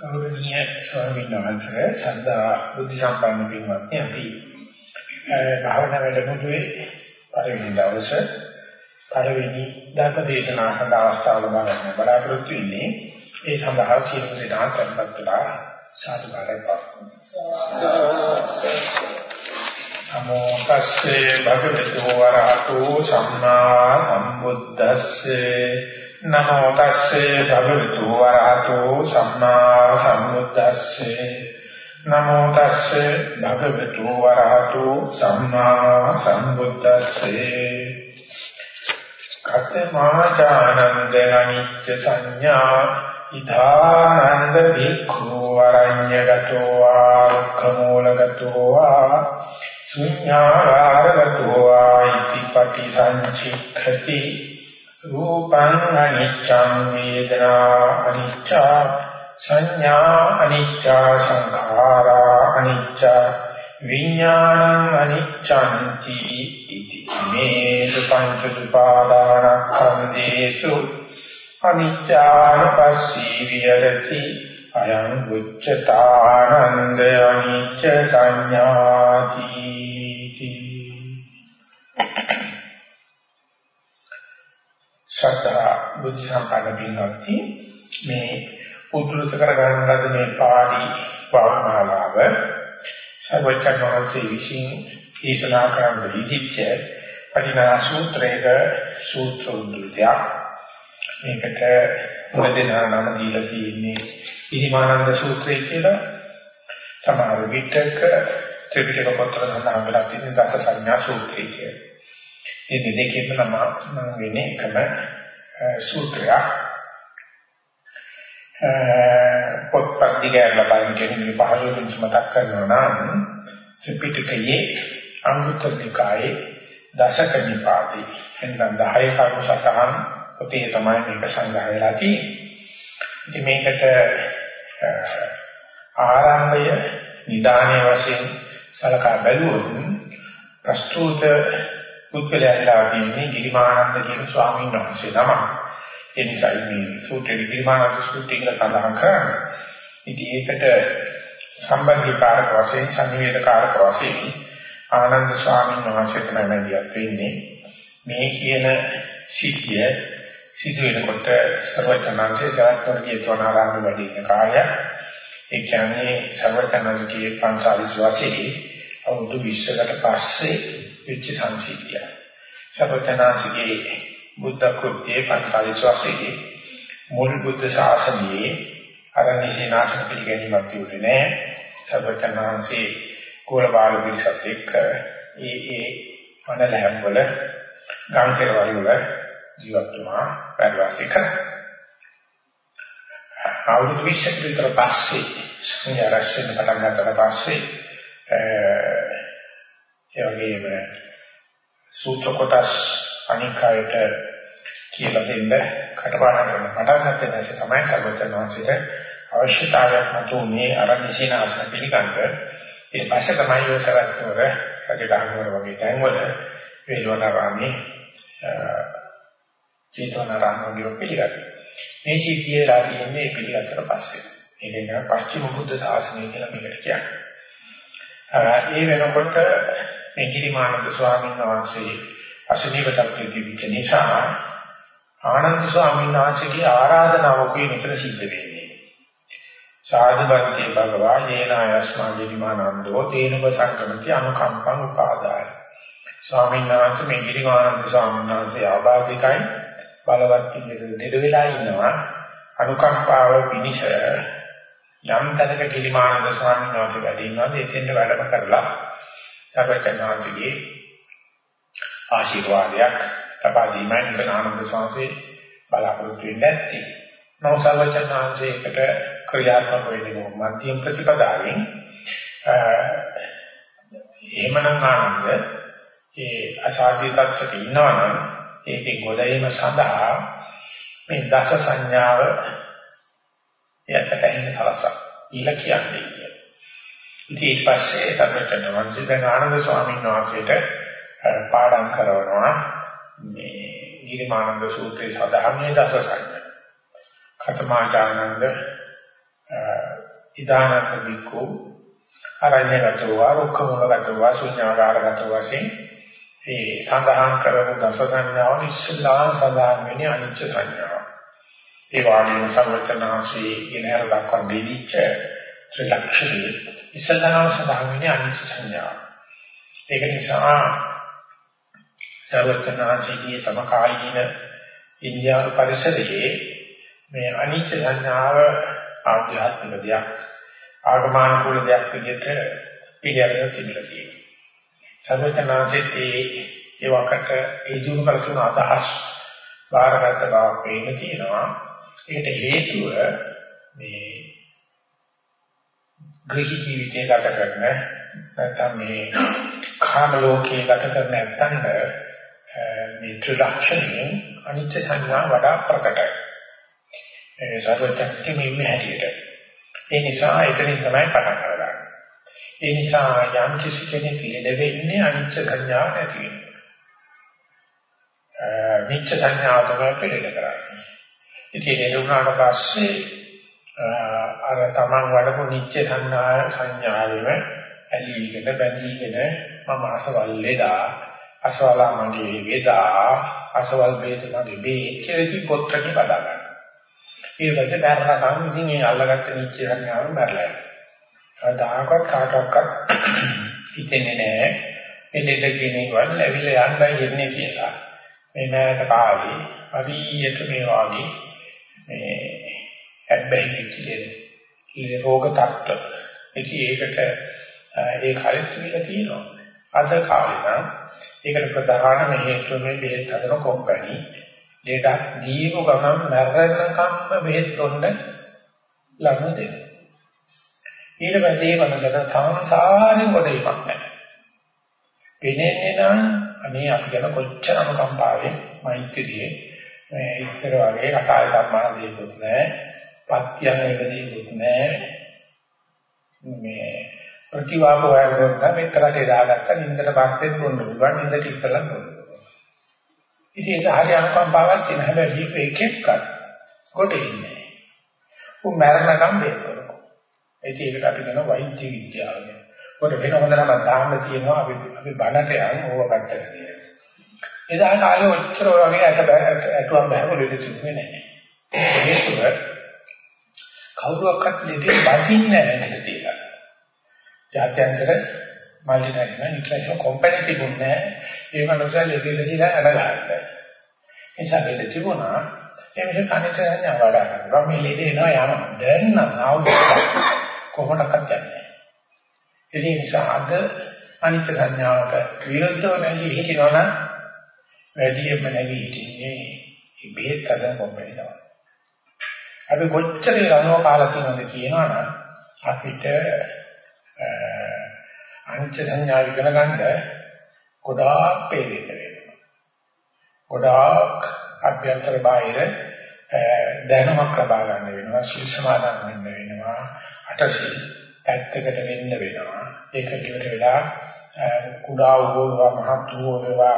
ගෞරවනීය ස්වාමීන් වහන්සේ සදා බුද්ධ සම්පන්න පින්වත්නි අපි භාවනා වැඩමුළුවේ පළවෙනි දවසේ පළවෙනි ධර්ම දේශනා සඳහා අවස්ථාව ලබා ගන්න බලාපොරොත්තු වෙන්නේ ඒ සඳහා සියලු දෙනා tempත් වෙලා සාදුකාරය පාත්තුමු. නමෝ තස්සේ භගවතු වරහතෝ සම්මා සම්බුද්දස්සේ නමෝ තස්සේ භගවතු වරහතෝ සම්මා සම්බුද්දස්සේ. නමෝ තස්සේ භගවතු වරහතෝ සම්මා සම්බුද්දස්සේ. කතමාචානන්ද අනිච්ච සංඥා ඉධානන්ද භික්ඛු වරඤ්‍යගතෝ ආඛමූලගතෝ ආ ශුඤ්ඤාරාරගතෝ ආයිති පටිසංචික්ඛති රූපං අනිච්ඡං වේදනා අනිච්චා සංඥා අනිච්චා සංඛාරා අනිච්චා විඥානං අනිච්ඡන්ති ඉති මේ පංච සුපාදානස්කන්ධේසු අනිච්ඡාන පස්සී විහෙරති අයං උච්චතානන්ද අනිච්ච සංඥාති ශ්‍රද්ධා බුද්ධ සම්පන්න පින්වත්නි මේ උද්දෘත කරගන්න ලද මේ පාඩි භාවනාව සර්වචන් වහන්සේ විසින් දේශනා කරන විදිහට පටිනා සූත්‍රයක සූත්‍ර උද්දෘතයක් මේකට මුලදෙනා නම දීලා තියෙන්නේ ඉහිමානන්ද සූත්‍රය කියලා සමහර විටක ත්‍රිපිටක පොතේ සඳහන් වෙලා තියෙන දස සංඥා සූත්‍රය කියලා. මේ දෙකේම නම නම් වෙන්නේ එකම සූත්‍රයක්. පොත්පත් දිගට බලන කෙනෙක් පහසුවෙන් මතක් කරනවා නම් ත්‍රිපිටකයේ අංගුත්තර නිකායේ දසක නිපාතේ එන්නම් 10 කර්ම සතහන් පොතේ තමයි මේක සංග්‍රහ වෙලා තියෙන්නේ. ඉතින් මේකට ආරම්භය නිදානයේ වශයෙන් සලකා බැලුවොත් ප්‍රස්තුත පුද්ගලයාලා තියෙන්නේ ගිරිමානන්ද කියන ස්වාමීන් වහන්සේ නම. ඒ නිසා මේ සූත්‍රයේ ගිරිමානන්ද සූත්‍රය කියලා සඳහන් කරන්නේ. ඉතින් ඒකට සම්බන්ධීකාරක වශයෙන් සංවේදකාරක වශයෙන් ආනන්ද ස්වාමීන් වහන්සේ තමයි මැදිහත් වෙන්නේ. මේ කියන සිද්ධිය සිදු වෙනකොට සර්වඥාන්සේ සාර්ථකව තෝනාරාම වැඩි වෙන කාලය ඒ කියන්නේ සර්වඥාන්සේගේ 45 වසරේ අවුරුදු 20කට පස්සේ වෙච්ච සංසිද්ධිය. සර්වඥාන්සේගේ බුද්ධ කෘත්‍යයේ 45 වසරේ මුල් බුද්ධ ශාසනයේ අරණිසේනාසන පිළිගැනීමක් තිබුණේ නැහැ. සර්වඥාන්සේ කෝලබාල පිරිසත් එක්ක ඒ ඒ වනලැම් වල ගම් කෙරවල වල ජීවත් වුණා වැඩ කරා. අවුරුදු 20කට විතර පස්සේ සංයාරයෙන් පටන් ගන්නට පස්සේ ඒ වගේම සූත්‍ර කොටස් අනිකායට කියලා දෙන්න කටපාඩම් කරන පටන් ගන්න නැසෙ තමයි සර්වඥාන්සේට අවශ්‍යතාවයක් මතු මේ අරණිසීන ආසන පිළිගන්න. ඒ පස්සේ තමයි ඔය සරත්වර රජගහනුවර වගේ තැන්වල වේලවනාරාමේ චේතනාරාම වගේ පිළිගන්න. මේ සිද්ධියලා තියෙන්නේ පිළිගත්තට පස්සේ. ඒක නේ පස්චිම බුද්ධ ශාසනය කියලා මේකට කියන්නේ. ඒ වෙනකොට මේ කිරිමානන්ද ස්වාමීන් වහන්සේ අසනීපතක් තිබිච්ච නිසා ආනන්ද ස්වාමීන් වහන්සේගේ ආරාධනාවකුයි මෙතන සිද්ධ වෙන්නේ. සාධුබන්ති භගවා යේනායස්මා කිරිමානන්දෝ තේනව සංකමති අනුකම්පං උපාදාය. ස්වාමීන් වහන්සේ මේ කිරිමානන්ද ස්වාමීන් වහන්සේ ආබාධිකයි බලවත් දෙද වෙලා ඉන්නවා අනුකම්පාව පිනිෂ යම් තැනක කිලිමානන්ද ස්වාමීන් වහන්සේ වැඩ ඉන්නවා ඒකෙන්ද වැඩම කරලා සර්වචනාංශගේ ආශිර්වාදයක් ලබා දීමෙන් ආනන්ද ස්වාමීන් බලාපොරොත්තු වෙන්නේ නැති. නමුත් සර්වචනාංශයකට ක්‍රියාත්මක වෙන්නේ මධ්‍යම ප්‍රතිපදාවෙන් එහෙමනම් ආනන්ද ඒ අසාධ්‍ය තත්ත්වයක ඉන්නවනම් ඒකේ ගොඩේම සඳහා මේ දස සංඥාව යකට ඇහෙන සලසක් ඊළ කියන්නේ කියලා. ඉතින් ඊට පස්සේ සර්වචන වංශය දැන් ආනන්ද ස්වාමීන් වහන්සේට පාඩම් කරනවා මේ ඊරිමානන්ද සූත්‍රයේ සඳහන් මේ දස සංඥා. කතමාචානන්ද ඉදානත් බිකු අරඤ්‍යගතව රුක්ඛමූලගතව ශුඤ්ඤාගාරගතව වශයෙන් ඒ සඳහන් කරපු දස සංඥාව ඉස්සල්ලාම සඳහන් වෙන්නේ අනිච්ච සංඥාව. ඒ වගේම සර්වචනාංශී ඉනහර දක්වා දීච්ච ත්‍රිලක්ෂණී ඉස්සල්ලාම සඳහන් වෙන්නේ අනිච්ච සංඥාව. ඒක නිසා සර්වචනාංශී සමකාලීන ඉන්දියානු පරිසරයේ මේ අනිච්ච සංඥාව ආධ්‍යාත්මික දෙයක් ආගමනුකූල දෙයක් විදිහට පිළිගන්න තිබිලා තියෙනවා. සර්වඥාන්සේත් ඒ ඒ වකට ඒ දිනු කරන අදහස් බාරගත් බවක් පේන තියෙනවා. ඒකට හේතුව මේ ගෘහ ජීවිතය ගත කරන නැත්නම් මේ කාම ලෝකයේ ගත කරන නැත්නම් මේ ත්‍රිලක්ෂණයෙන් අනිත්‍ය සංඥා වඩා ප්‍රකටයි. ඒ සර්වඥාන්සේ මේ හැටියට. ඒ නිසා එතනින් තමයි පටන් ගන්නේ. ඒ නිසා යම් කිසි කෙනෙක් ලෙඩ වෙන්නේ අනිච්ච සංඥාව නැති වෙනවා. නිච්ච සංඥාව තමයි පිළිද කරන්නේ. ඉතින් ඒ වුණාට පස්සේ අර තමන් වඩපු නිච්ච සංඥා සංඥාවෙම ඇලීගෙන බැඳීගෙන මම අසවල් ලෙඩා අසවලා මගේ වේදා අසවල් වේද මගේ වේ කියලා ඉති පොත්‍රේ බදා ගන්න. ඒ වගේ බැලනකම් ඉතින් ඒ අල්ලගත්ත නිච්ච සංඥාව බැලලා කවදාකවත් කාටවත් හිතෙන්නේ නැහැ මේ දෙද කියන එක ලැබිලා යන්නයි එන්නේ කියලා. මේ මෑත කාලේ හරියට මේ වාගේ මේ හැබැයි කියන්නේ රෝග තත්ත්ව. ඉතින් ඒකට ඒ කාලෙත් කියලා තියෙනවා. අද කාලේ නම් ඒකට ප්‍රධානම හේතුව මේ බෙහෙත් හදන කම්පැනි. දෙයක් දීපු ගමන් මරණකම්ම බෙහෙත් දෙන්න ලඟ දෙනවා. ඊට පස්සේ මනසට සංසාරේ කොටීමක් නැහැ. පෙනෙන්නේ නම් අනේ අපි ගැන කොච්චර අනුකම්පාවෙන් මෛත්‍රියේ මේ ඉස්සර වගේ කතාවේ ධර්මාන දෙයක් නැහැ. පත්‍යන එක දෙයක් නැහැ. මේ ප්‍රතිවාප වයරොත් මෙතරට දාගත්ත නින්දට පස්සේ දුන්න පුළුවන් නින්දට ඉස්සලා දුන්න. ඉතින් ඒක හරි අනුකම්පාවක් තියෙන හැබැයි දීප එකෙක්වත් කොටේ ඉන්නේ. උන් මරණකම් දෙන්න. ඒක ඒකට අපි කියන වෛද්‍ය විද්‍යාව කියන. කොට වෙන හොඳ නම දාන්න තියෙනවා අපි අපි බණට යන් ඕව පැත්තට කියලා. එදා කාලේ ඔච්චර වගේ ඇට ඇටුවක් බහැම දෙන්න තිබුණේ නැහැ. ඒකව කවුරුවක්වත් ලෙඩේ බතින්නේ නැහැ නේද කියලා. ජාත්‍යන්තර මල්ටි නැෂනල් ඉන්ටර්නැෂනල් කම්පැනි තිබුණේ ඒ මනුස්සයා ලෙඩේ කියලා අනගහන්න. නිසා ලෙඩ තිබුණා ඒ මිනිහ කණිට යනවා වඩා කරනවා මේ ලෙඩේ එනවා යනවා දැන් නම් ආවොත් කොහොමඩක්වත් යන්නේ නැහැ. ඒ නිසා අද අනිත්‍ය සංඥාවට විරුද්ධව නැගී හිටිනවා නම් වැඩියෙන්ම නැගී හිටින්නේ මේ බෙහෙත් හදන කොම්පැනි තමයි. අපි කොච්චර රණව කාලා තියෙනවද කියනවනම් අපිට අනිත්‍ය සංඥා ඉගෙන ගන්න ගොඩාක් පෙරෙන්න වෙනවා. ගොඩාක් අභ්‍යන්තර බාහිර දැනුමක් ලබා ගන්න වෙනවා. සිල් සමාදන් වෙන්න වෙනවා. අටසිල් පැත්තකට වෙන්න වෙනවා. ඒක ඉවර වෙලා කුඩා වූවා මහත් වූවා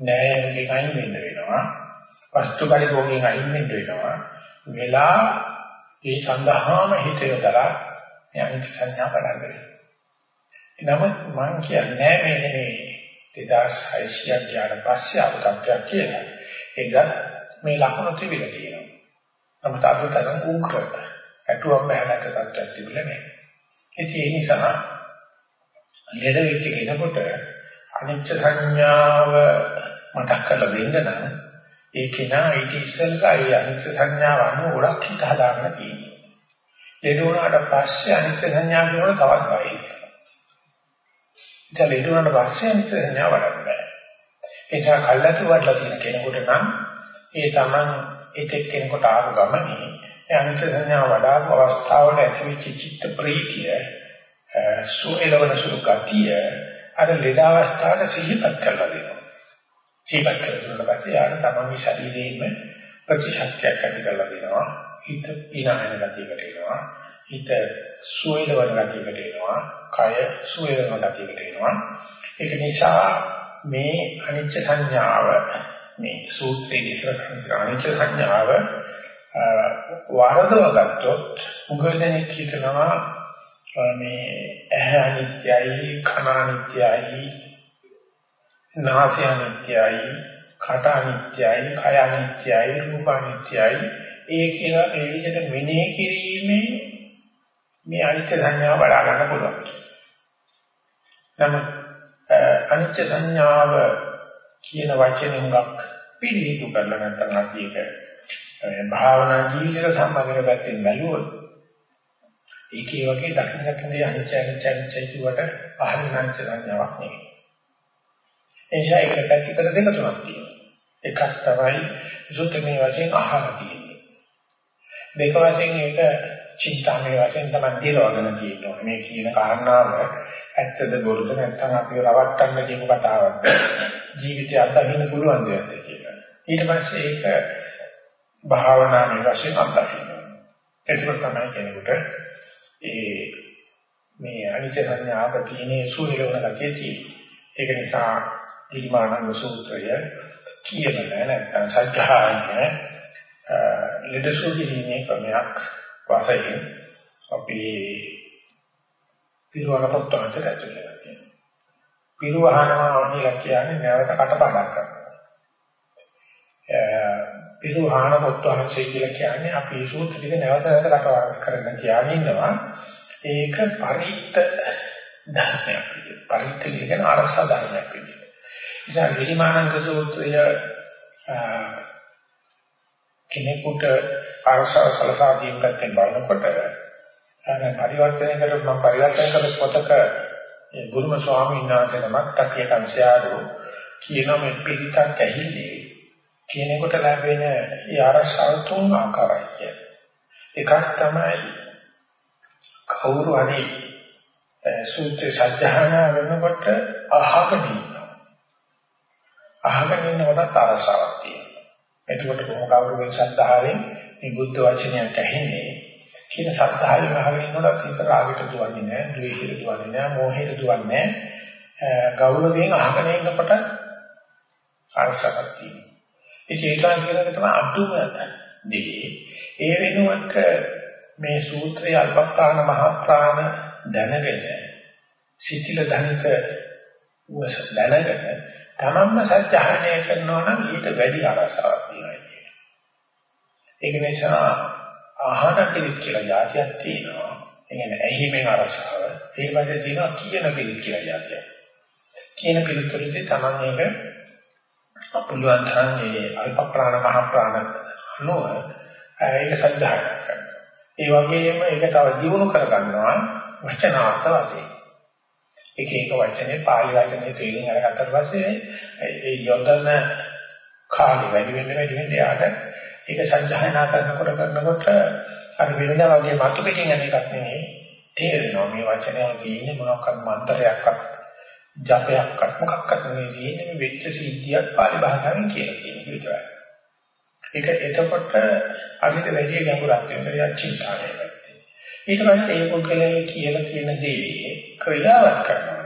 නෑයෙන් අයින් වෙන්න වෙනවා. වස්තු පරිභෝගයෙන් අයින් වෙන්න වෙනවා. වෙලා ඒ සඳහාම හිත යොදලා යම් සංඥා බලන්න නමුත් මම කියන්නේ මේ මේ 2600ක් යාට පස්සේ අවතක්යක් කියලා. ඒක මේ ලකුණු තිබිලා තියෙනවා. නමුත් අද තරම් උග්‍රයි. ඇටුවම් බහැලක තත්ත්වයක් තිබුණේ නැහැ. ඒ නිසා ලෙඩ වෙච්ච කෙනෙකුට අනිච්ච සංඥාව මතක් කරලා දෙන්න නම් ඒ කෙනා ඊට ඉස්සෙල්ලා ඒ අනිච්ච සංඥාව අනුව ගොඩක් හිත හදාගෙන තියෙනවා. ලෙඩ වුණාට පස්සේ අනිච්ච සංඥාව කියනකොට තවත් බයයි. ඉතින් ලෙඩ වුණාට පස්සේ අනිච්ච සංඥාව වඩන්න බෑ. ඒ නිසා කල්ලාතු වඩලා තියෙන කෙනෙකුට නම් ඒ Taman ඒකෙක් කෙනෙකුට ආව ගමනේ අනිත්‍ය සංඥා වඩාත් අවස්ථාවල ඇතිවෙච්ච චිත්ත ප්‍රීතිය සුවේලවන සුළු ගතිය අර ලෙඩ අවස්ථාවට සිහිපත් කරලා දෙනවා. සිහිපත් කරලා පස්සේ ආර තමයි ශරීරයේම ප්‍රතිශක්තියක් ඇති කරලා දෙනවා. හිත ඊනායන ගතියකට එනවා. හිත සුවේලවන ගතියකට එනවා. කය සුවේලවන ගතියකට එනවා. ඒක නිසා මේ අනිච්ච සංඥාව මේ සූත්‍රයේ ඉස්සර කරන අනිච්ච සංඥාව වරදව ගත්තොත් උගදෙනෙක් හිතනවා මේ ඇහැ අනිත්‍යයි කන අනිත්‍යයි නාසය අනිත්‍යයි කට අනිත්‍යයි කය අනිත්‍යයි රූප අනිත්‍යයි ඒ කියලා ඒ විදිහට මෙනෙහි කිරීමේ මේ අනිත්‍ය සංඥාව බලා ගන්න පුළුවන්. නමුත් අනිත්‍ය සංඥාව කියන වචනේ හුඟක් පිළිහිදු කරලා නැත්නම් අපි ඒක භාවනා ජීවිතයට සම්බන්ධ කරගත්තේ බැලුවොත් ඒකේ වගේ දකින්න දකින්න අනිත්‍ය අනිත්‍ය අනිත්‍ය කියවට පහළ නැංච සංඥාවක් නෙවෙයි. එනිසා ඒකට පැතිකඩ දෙක තුනක් තියෙනවා. එකක් තමයි සුත්තමේ වශයෙන් අහලා තියෙන්නේ. දෙක වශයෙන් ඒක චින්තාමේ වශයෙන් තමයි දිරවගෙන තියෙනවා. මේ කියන කාරණාව ඇත්තද බොරුද නැත්නම් අපි රවට්ටන්න කියපු කතාවක්. ජීවිතය අත්දකින්න පුළුවන් දෙයක් කියලා. ඊට පස්සේ ඒක භාවනාවේ වශයෙන් අත්දකින්න. එතකොට තමයි කෙනෙකුට ඒ මේ අනිත්‍ය සංඥාව තියෙන සූර්යලෝණ ගතිය තියෙන්නේ. ඒක නිසා ඊමානන්ද සූත්‍රය කියන නැත්නම් සත්‍යයන්නේ ලෙඩසුගිරීමේ ක්‍රමයක් වශයෙන් අපි පිරුවන පොත්වලට ඇතුළත් වෙනවා. පිරුවහනවා කියලා කියන්නේ නැවත කටපාඩම් කරනවා. පිරුවහන පොත්වහන්සේ කියලා කියන්නේ අපි සූත්‍ර ටික නැවත නැවත කටපාඩම් කරගෙන තියාගෙන ඉන්නවා. ඒක පරිත්ත ධර්මයක් විදිහට. පරිත්ත කියන්නේ අරසා ධර්මයක් විදිහට. ඉතින් විරිමානන්ද සූත්‍රය කෙනෙකුට අරසා සලසා දීම පැත්තෙන් බලනකොට අර පරිවර්තනය කරලා මම පරිවර්තන කළ පොතක ඒ ගුරුම ස්වාමීන් වහන්සේ නමක් තකිය කංශයාරෝ කියන මේ පිළිතක් ඇහිලි කෙනෙකුට ලැබෙන ඒ අරසාව තුන් ආකාරයි කියන්නේ. එකක් තමයි කවුරු හරි සූත්‍ර සත්‍යහන වෙනකොට අහගෙන ඉන්නවා. අහගෙන ඉන්නකොට අරසාවක් තියෙනවා. එතකොට කොහොම කවුරුගේ ශ්‍රද්ධාවෙන් මේ බුද්ධ වචනයක් ඇහෙන්නේ කියන සත්‍යයෙන් අහගෙන ඉන්නකොට ඒක රාගයට දුවන්නේ නැහැ, ද්වේෂයට දුවන්නේ නැහැ, මෝහයට දුවන්නේ නැහැ. ගෞරවයෙන් අහගෙන ඉන්නකොට අරසාවක් තියෙනවා. ඉතින් ඒකන් කියන එක තමයි අදුම දෙකේ. ඒ වෙනුවට මේ සූත්‍රයේ අල්පප්‍රාණ මහප්‍රාණ දැනගෙන සිතිල ධනික වස දැනගෙන තමන්ම සත්‍යහනය කරනවා නම් ඊට වැඩි අරසාවක් තියෙනවා. ඒක නිසා ආහන පිළිත් කියලා જાතියක් තියෙනවා. ඒ කියන්නේ ඇහිමෙන් අරසාව. ඒ වගේ තියෙනවා කියන පිළිත් කියලා જાතියක්. කියන පිළිත් වලදී තමන් ඒක පුළුවන් තරම් මේ අල්ප ප්‍රාණ මහ ප්‍රාණ නොව ඒක සද්ධාය කරනවා. ඒ වගේම ඒක තව දියුණු කරගන්නවා වචනාර්ථ වශයෙන්. එක එක වචනේ පාලි වචනේ තේරුම් අරගත්තට පස්සේ ඒ යොදන කාලෙ වැඩි වෙන්න වැඩි වෙන්න යාට ඒක සංජානනා කරනකොට කරනකොට අර වෙනදා වගේ මතු පිටින් යන එකක් නෙමෙයි තේරෙනවා මේ වචනේ තියෙන්නේ මොනක්වත් මන්ත්‍රයක්වත් ජපයක්වත් මොකක්වත් නෙමෙයි තියෙන්නේ මේ වෙච්ච සිද්ධියක් පාලි භාෂාවෙන් කියලා කියන එක විතරයි. ඒක එතකොට අනිත් වැඩි ගැඹුරක් වෙනවා චින්තානය කරන්නේ. ඊට පස්සේ ඒ පුද්ගලයා කියලා කියන දේ ක්‍රියාවක් කරනවා.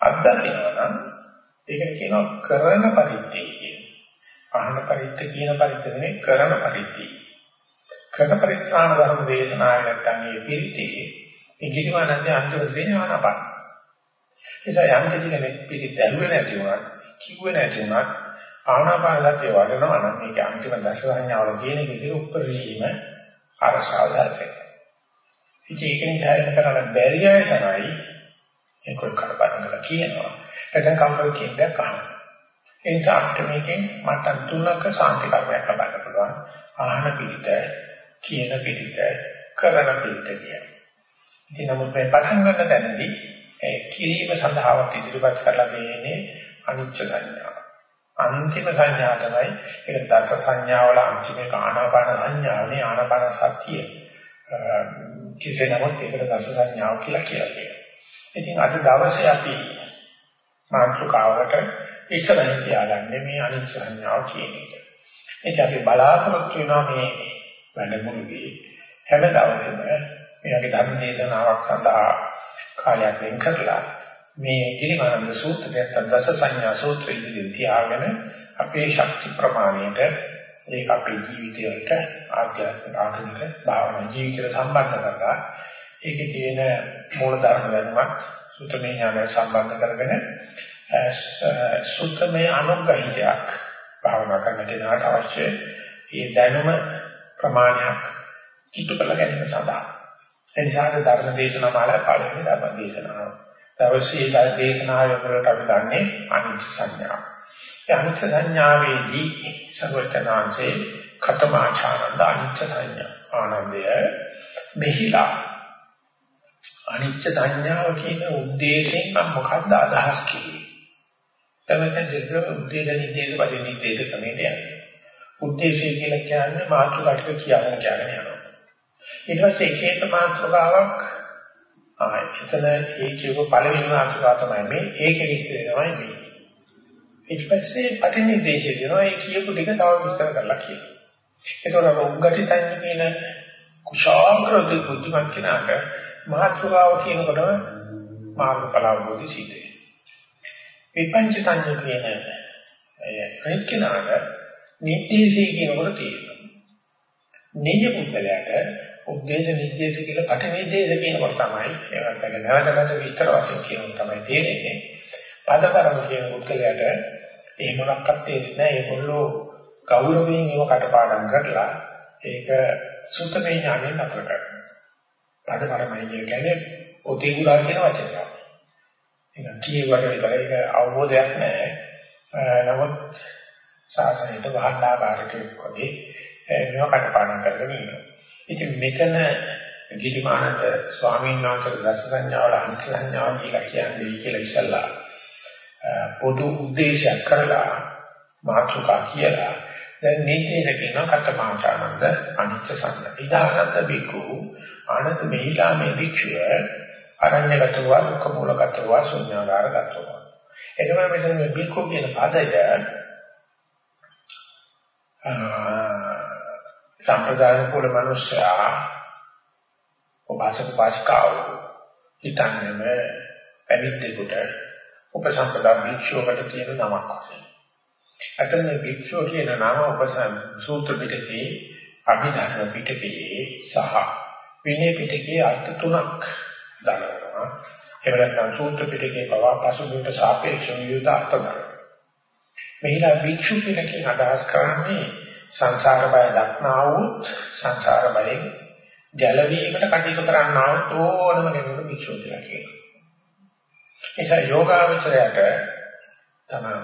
අත්දකිනවා නම් ඒකට කියනවා කරන පරිද්දේ කියලා. අහන පරිද්ද කියන පරිද්ද නෙමෙයි කරන පරිද්දේ. කරන පරිත්‍රාණ ධර්ම දේශනාවේ නැත්තම් මේ පිළිතේ ඉගිරිමානන්දේ අන්තිම දෙන්නේ ආනපන. නිසා යම් කෙනෙක් පිළිත් ඇහුවේ නැති වුණත් කිව්වේ නැති වුණත් ආනාපාන සතිය වඩනවා නම් මේක අන්තිම දශ සංඥාවල තියෙන විදිහට උපරිම අරසාව දැක්කේ. ඉතින් ඒක නිසා ඒක කරන්න බැරි අය තමයි ඒක කරපන්න කියලා කියනවා. එතෙන් කම්පල කියන්නේ කහන. ඒ නිසා අපිට මේකෙන් මට තුනක සාන්ති කර්මයක් ලබන්න පුළුවන්. ආහන පිළිත, කියන පිළිත, කරන පිළිත කියන. ඉතින් නමුත් මේ පටන් ගන්න තැනදී ඒ කිරීම සඳහාවත් ඉදිරිපත් කරලා තියෙන්නේ අනිච්ච සංඥාව. අන්තිම සංඥා තමයි ඒක දස සංඥාවල අන්තිම ආනාපාන සංඥානේ ආනාපාන සතිය. කෙසේ නමුත් ඒකට දස සංඥාව කියලා කියලා කියනවා. ඉතින් අද දවසේ අපි මාතෘකාවට ඉස්සරහින් තියාගන්නේ මේ අනිච්ච සංඥාව කියන එක. ඒක අපි බලාපොරොත්තු වෙනවා මේ වැඩමුළුවේ හැම දවසෙම මේ වගේ ධර්ම දේශනාවක් සඳහා කාලයක් වෙන් කරලා මේ ඉරිමානන්ද සූත්‍රය නැත්නම් දස සංඥා සූත්‍රය ඉදිරියට තියාගෙන අපේ ශක්ති ප්‍රමාණයට ඒක අපේ ජීවිතයට ආධ්‍යාත්මික ආගමික භාවනා ජීවිතයට සම්බන්ධ කරලා ඒකේ තියෙන මූලධර්ම දැනුමක් සුතමේ ඥානය සම්බන්ධ කරගෙන සුතමේ අනුග්‍රහිතයක් භාවනා කරන කෙනාට අවශ්‍ය ඒ දැනුම ප්‍රමාණයක් කිතු කළ ගැනීම සඳහා එනිසා ධර්ම දේශනා මාලා පළවෙනි ධර්ම දේශනාව. දවසේ ධර්ම දේශනාව වලට අපි ගන්නේ අනිච්ච සංඥාව. අනිත්‍ය සංඥාවේදී සර්වචනාංශේ කතමාචාරණ අනිත්‍ය සංඥා ආනන්දය මෙහිලා අනිත්‍ය සංඥාව කියන ಉದ್ದೇಶයෙන් මම මොකක්ද අදහස් කියේ? තමයි සිද්දෝ උද්දේශන නිදේශ වලින් නිදේශ තමයි කියන්නේ. ಉದ್ದೇಶය කියලා කියන්නේ මාතෘකාට කියන්න කියන්නේ යනවා. ඊට පස්සේ එක එක මාතෘකාවක් ආ එතන ඒ කියපු පළවෙනි මාතෘකාව තමයි මේ ඒක විශ්ලේෂණය වෙනවා මේ. ඊට පස්සේ පටිනිදේශය දෙනවා ඒ කියපු ටික තව විස්තර කරලා කියනවා. ඒතකොට උග්ගටිතන් කියන කුශාග්‍රද බුද්ධිමත් කෙනාට මාතෘකාව කියනකොටම මාර්ගඵල අවබෝධය සිද්ධ වෙනවා. විපංචතඤ්ඤ කියන ඒ අනිත් කෙනාට නිත්‍යසී කියනකොට තියෙනවා. නිය පුද්ගලයාට උද්දේශ නිර්දේශ කියලා පටිනිදේශ කියනකොට තමයි ඒකට නැවතකට විස්තර වශයෙන් කියනකොට තමයි තේරෙන්නේ. පදතරම කියන පුද්ගලයාට එහෙම මොනක්වත් තේරෙන්නේ නැහැ. ඒගොල්ලෝ ගෞරවයෙන් ඒව කටපාඩම් කරලා ඒක සුත්තමේ ඥාණයෙන් නතර කරනවා. පදතරමයි කියන්නේ ඔතේ ගුණා කියන වචනය. ඒක කියවට විතරයි අවබෝධයක් නැහැ. නමුත් සාසනයට වහණාකාරකෙක් වගේ මේවා කටපාඩම් කරගෙන ඉන්නවා. ඉතින් මෙතන ගිරිමානට ස්වාමීන් වහන්සේ දස සංඥාවල අනිත් සංඥාව කියලා කියන්නේ කියලා ඉස්සල්ලා පොදු උද්දේශයක් කරලා මාතෘකා කියලා දැන් නීතියේ කියන කතමාචානන්ද අනිච්ච සංඥා. ඉදානන්ද බිකු ආනන්ද මෙහිලා මේ භික්ෂුව අරඤ්‍යගතව දුක්ඛ මූලගතව ශුන්‍යාකාරගතව. එතකොට මෙතන මේ බිකු කියන පදය සම්ප්‍රදාය කුල මිනිස්සයා උපාසක පාස්කාව හිතන්නේම පැවිද්දෙකුට උපසම්පදා භික්ෂුවකට තියෙන නමක් වශයෙන්. අතන මේ භික්ෂුව කියන නම උපසම් සූත්‍ර පිටකේ අභිධර්ම පිටකේ සහ විනය පිටකේ අර්ථ තුනක් දක්වනවා. ඒ වෙනත්නම් සූත්‍ර පිටකේ පවා පසුබිමට සාපේක්ෂව විවිධ අර්ථ දක්වනවා. මෙහිලා භික්ෂු පිටකේ අදහස් කරන්නේ සංසාර බය දක්නා වූ සංසාර බයෙන් ගැලවීමට කටයුතු කරන්නා වූ ඕනම කෙනෙකුට භික්ෂුව කියලා කියනවා. එසා යෝගාවචරයට තමයි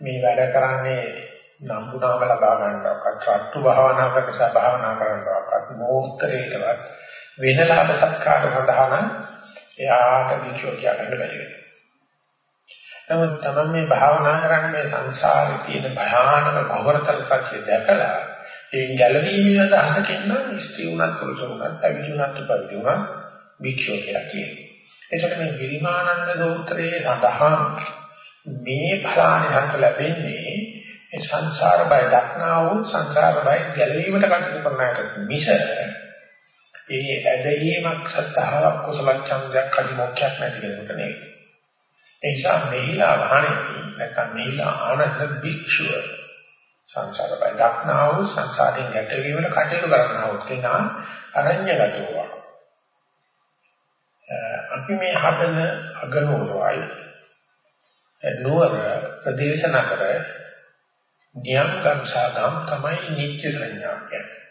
මේ වැඩ කරන්නේ නම්බුනාම ලබා ගන්නවක්වත් රත්තු භාවනා කරකසා භාවනා කරනවක්වත් මොහොතරේකවත් වෙන ලාභ සත්කාර සඳහා නම් එයාට භික්ෂුව කියන්න බැරි වෙනවා. නමුත් තමයි මේ භාවනා කරන්නේ මේ සංසාරේ තියෙන භයානක ගොවරතල සත්‍ය දැකලා ඒ ගැළවීමේ අදහසකින් නම් ස්ත්‍රී උනත් පුරුෂ උනත් පැවිදි උනත් උපවිදි උනත් භික්ෂුව කියලා කියනවා. එතකොට මේ ගිරිමානන්ද සූත්‍රයේ සඳහන් මේ ඵලානිසංස ලැබෙන්නේ මේ සංසාර බය දක්නා වූ සංසාර බය ගැලවීමට කටයුතු කරනාට මිස ඒ ඇදහිීමක් සත්‍තාවක් කුසල ඡන්දයක් අදි මොක්ඛයක් නැති කෙනෙකුට නෙවෙයි. ඒ නිසා මෙහිලා වහනේ නැත්නම් මෙහිලා ආනන්ද භික්ෂුව සංසාර බය දක්නා වූ සංසාරයෙන් ගැටවීමට කටයුතු කරනවා වූ කෙනා අරඤ්‍යගතව. අපි මේ හදන අගනුවරයි නුවර ප්‍රදේශ නගර නියම් ගම්සාගම් තමයි නිත්‍ය සංඥා කියන්නේ.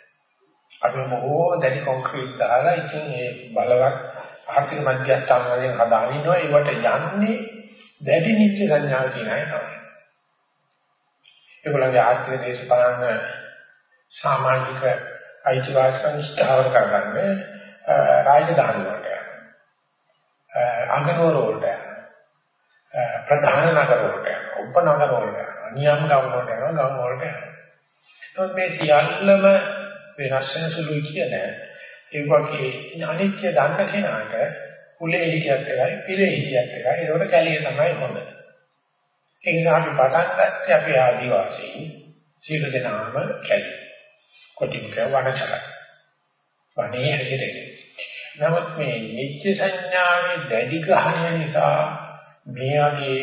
අපි මොහොත දැඩි කොන්ක්‍රීට් දාලා ඉතින් ඒ බලවත් ආර්ථික මධ්‍යස්ථාන වලින් හදාගෙන ඉනවා ඒවට යන්නේ දැඩි නිත්‍ය සංඥාව කියන අය තමයි. ඒගොල්ලන්ගේ ආර්ථික දේශපාලන සමාජික අයිතිවාසිකම් ස්ථාවර කරගන්න රාජධානි වලට යනවා. අංගනවල වලට යනවා. ප්‍රධාන නගර වලට යනවා. උපනගර වලට යනවා. නියම් ගම් වලට යනවා. ගම් වලට යනවා. මේ සියල්ලම වෙනස් වෙන සුළුයි කියන ඒ වගේ අනිත්‍ය දන්න කෙනාට කුලේ හිටියත් එකයි පිළේ හිටියත් එකයි ඒකට කැලිය තමයි හොඳ. ඒ නිසා අපි පටන් ගත්තේ අපේ ආදිවාසී සීල දෙනාම කැලිය. කොටික වනචර. වනේ හැසිරෙන්නේ. නමුත් මේ නිත්‍ය සංඥාවේ දැඩි ග්‍රහණය නිසා මේ වගේ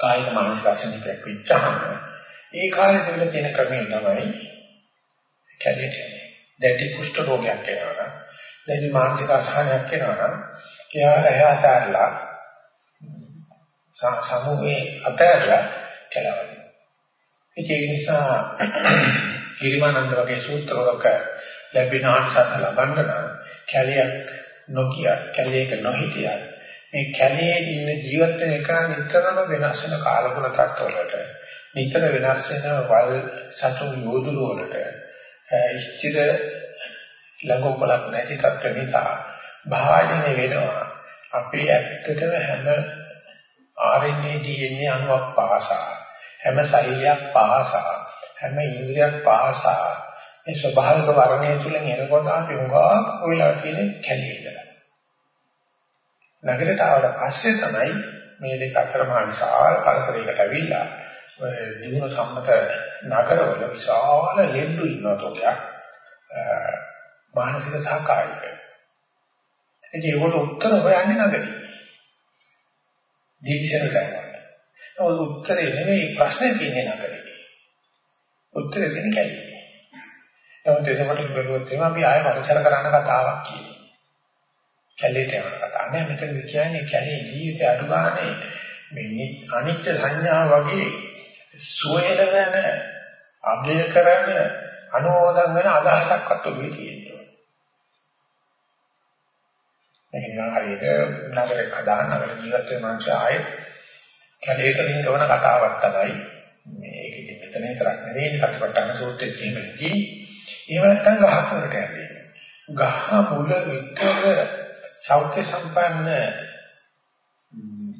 කායික මානසික අසනීපයක් වෙච්චාම ඒ කාලේ තිබිලා තියෙන ක්‍රමය තමයි කැලියට යන්නේ. දැඩි කුෂ්ඨ රෝගයක් එනවා. දැන් මානසික අසහනයක් එනවා නම් එයා රැහැතරලා සමුවේ අතරලා කියලා. ඒ නිසා හිරිමානන්ද වගේ සූත්‍රවලක ලැබෙන ආනිසංස ලබන්න නම් කැලයක් නොකිය කැලයක නොහිටිය මේ කැලේ ඉන්න ජීවත් වෙන එක නිතරම වෙනස් වෙන කාලගුණ තත්ත්වවලට නිතර වෙනස් වෙන වල් සතුන් යෝදුළු වලට ස්ථිර ළඟොපලක් නැති තත්ත්ව නිසා භාජනය වෙනවා. අපි ඇත්තටම හැම RNA DNA අණුවක් පාසා හැම ශරීරයක් පාසා හැම ඉන්ද්‍රියක් පාසා මේ ස්වභාවික වර්ණය තුලින් එනකොට අපි උගා ඔයලා තියෙන කැලියද නගරයට ආවට පස්සේ තමයි මේ දෙක අතර මා විශාල පරතරයකට ඇවිල්ලා දිනුන සම්මත නගරවල විශාල ලෙඩ්ඩු ඉන්නවා තෝකයක් මානසික සහ කායික. ඉතින් ඒකට උත්තර හොයන්නේ නැගදී. ඩිවිෂන් කරනවා. ඔය උත්තරේ නෙමෙයි ප්‍රශ්නේ තියෙන්නේ නැගදී. උත්තරේ දෙන්නේ කැලේ. නමුත් එතකොට බැලුවොත් එimhe අපි ආයෙ පරිසර කරන්න කතාවක් කියනවා. කැලේට යන කතාව නෑ මෙතන කියන්නේ කැලේ ජීවිතය අඩු ගානේ මේ අනිත්‍ය සංඥා වගේ සුවයන වෙන අගය කරන අනුමෝදන් වෙන අදහසක්වත් ඔබේ තියෙනවා. එහෙනම් හරියට නගරේ කඩන නගර ජීවත් වෙන මනුස්සය ආයේ කැලේට ලින්කවන කතාවක් තමයි මේක ඉතින් මෙතන විතරක් නෙවෙයි කටපටන සූත්‍රයේ තියෙන්නේ. එහෙම නැත්නම් ගහක් වලට යන්නේ. ගහ මුල විතර සෞඛ්‍ය සම්පන්න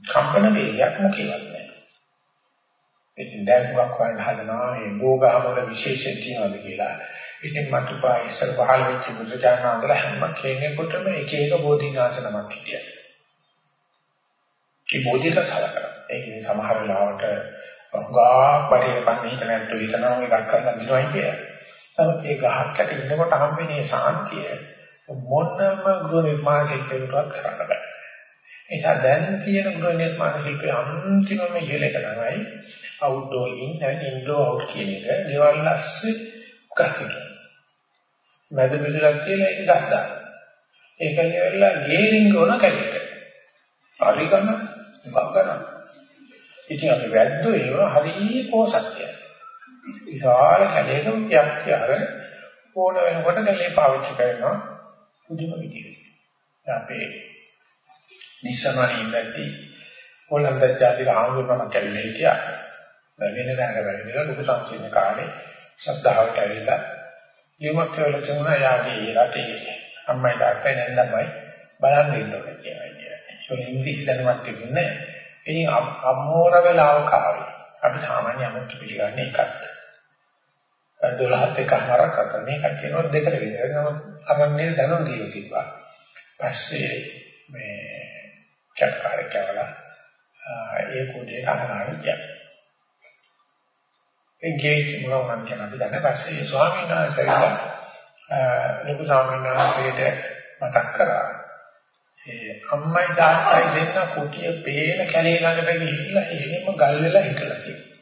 කම්පන වේගයක් මොකේවත් නැහැ. ඉතින් දැක්වක් වань හදනවා මේ ගෝගහ මුල විශේෂයෙන් තියනවාද කියලා. ඉතින් මතුපා ඉස්සර පහළ වෙච්ච බුදුචානන් අතර හැම කෙනෙකුටම එක එක බෝධිනාශනමක් හිටියා. ඒ බෝධියට සලකනවා. ඒ කියන්නේ සමහර ලාවට ගා පරිවර්තන හිතනන්ට හිතනවා එකක් කරන්න දිනවයි කියලා. නමුත් ඒ ගහක් යට ඉන්නකොට හම්බෙන්නේ සාන්තිය මොනම ගෘහ නිර්මාණ ශිල්පයකටවත් කරන්න බෑ. ඒ නිසා දැන් තියෙන ගෘහ නිර්මාණ ශිල්පයේ අන්තිමම ඉහළක තමයි outdoor in and indoor out කියන එක. දේවල් ඇස්සේ කසික. මැද මිදුලක් කියලා ඒක ගත්තා. ඒක නෙවෙලා ගේරින් ගොන කැලේට. හරි ගන්න, මොකක් ගන්න. ඉතින් අපි වැද්දෝ ඒව හරි පෝසත්ය. විශාල කැලේක උත්‍යක් කියලා ඕන වෙනකොට කැලේ පාවිච්චි කරනවා. පුදුම විදියට. අපේ නිසමණී ඉඳි හොලන්ද ජාතික ආందోලනක් කැවිලා හිටියා. වෙන දැනග බැරිදලා ලොකු සංකීර්ණ කාලේ ශ්‍රද්ධාවට ඇවිල්ලා ලියුමක් කියලා තුනා යාගේ රටේ අම්මයි තාත්තයි නැන්දමයි බලන්න ඉන්න ඕනේ කියලා කියනවා. ඒක ඉංග්‍රීසි දැනුමක් තිබුණේ නැහැ. ඉතින් අම්මෝර වෙලාවක ආවේ. අපි සාමාන්‍ය අමුතු පිළිගන්නේ එකක්. 12ත් එකමාරක් අතර මේ කටේනොත් දෙකට විතර. නමුත් අරන්නේ දැනුම් දීලා තිබ්බා. පස්සේ මේ කැටකාරක කියලා ඒ කුඩේ අහනාට ගියා. ඒ ගේට් මොනවා නම් කියන අපි දැන පස්සේ ස්වාමීන් වහන්සේලා ලොකු ස්වාමීන් වහන්සේට මතක් කරා. ඒ අම්මයි තාත්තයි දෙන්න කුටිය පේන කැලේ ළඟට ගිහිල්ලා එහෙම ගල් වෙලා හිටලා තියෙනවා.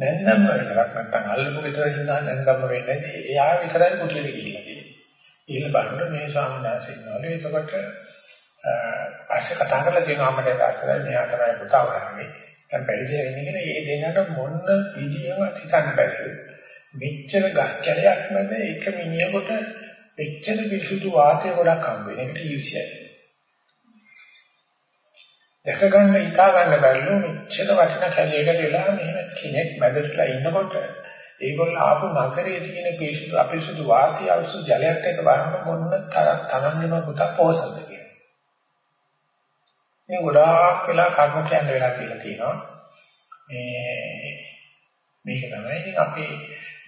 නැන්දම්ම විතරක් නැත්නම් අල්ලපු ගෙදර ඉඳන් නැන්දම්ම වෙන්නේ නැති. එයා විතරයි කුටියට ගිහිල්ලා තියෙන්නේ. ඊළ බලන්න මේ ස්වාමීන් වහන්සේ ඉන්නවලු. එතකොට පස්සේ කතා කරලා තියෙනවා අපේ තාත්තලා මෙයා තමයි පුතා වරන්නේ. දැන් පැවිදි වෙන්නේ මේ දෙන්නට මොන විදියවත් හිතන්න බැහැ. මෙච්චර ගස් කැලයක් මැද එක මිනිහෙකුට මෙච්චර පිසුදු වාතය ගොඩක් හම්බ වෙන එකට ඊර්ෂ්‍යයි. දැක ගන්න හිතා ගන්න බැරිලු මෙච්චර වටින කැලේකට වෙලා මෙහෙම කෙනෙක් මැදටලා ඉන්නකොට ඒගොල්ල ආපු නගරයේ තියෙන පිරිසිදු අපිරිසිදු වාතය අවශ්‍ය ජලයක් එක්ක බලන්න මොන තරම් තනන්නම පුතක් පොසද්ද කියලා. මේ ගොඩාක් වෙලා කර්ම කියන්න වෙලා කියලා තියෙනවා. මේ මේක තමයි ඉතින් අපේ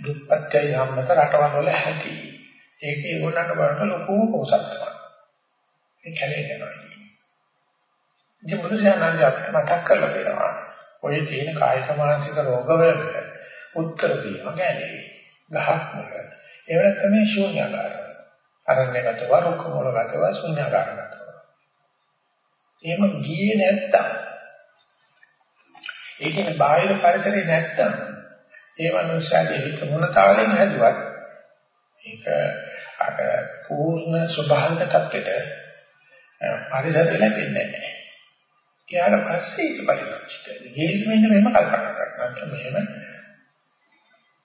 දුප්පත්ය යම්මත රටවල් වල ඇති. ඒක ඒගොල්ලන්ට බලන්න ලොකු පොසත්කමක්. ඒ කැලේ යනවා. ඉතින් බුදුසසුනේ අපිට මතක් කරලා දෙනවා. ඔය තියෙන කායික මානසික රෝගවලට උත්තර තියෙනවා ගැලේ. ගහක් මුල. ඒවල තමයි ශූන්‍යකාරය. අරණ්‍යගතව රුක්ක මොළගතව ශූන්‍යකාරගතව. එහෙම ගියේ නැත්තම් ඒ කියන්නේ බාහිර පරිසරේ නැත්තම් ඒ මනුස්සයාගේ හිත මොන තාලෙන් හැදුවත් ඒක අර පූර්ණ ස්වභාවික තත්ත්වෙට පරිසරය ලැබෙන්නේ නැහැ. ඊට පස්සේ ඒක පරිවර්තිත වෙනවා. හේතු වෙන්න මෙහෙම කල්පනා කරනවා. මෙහෙම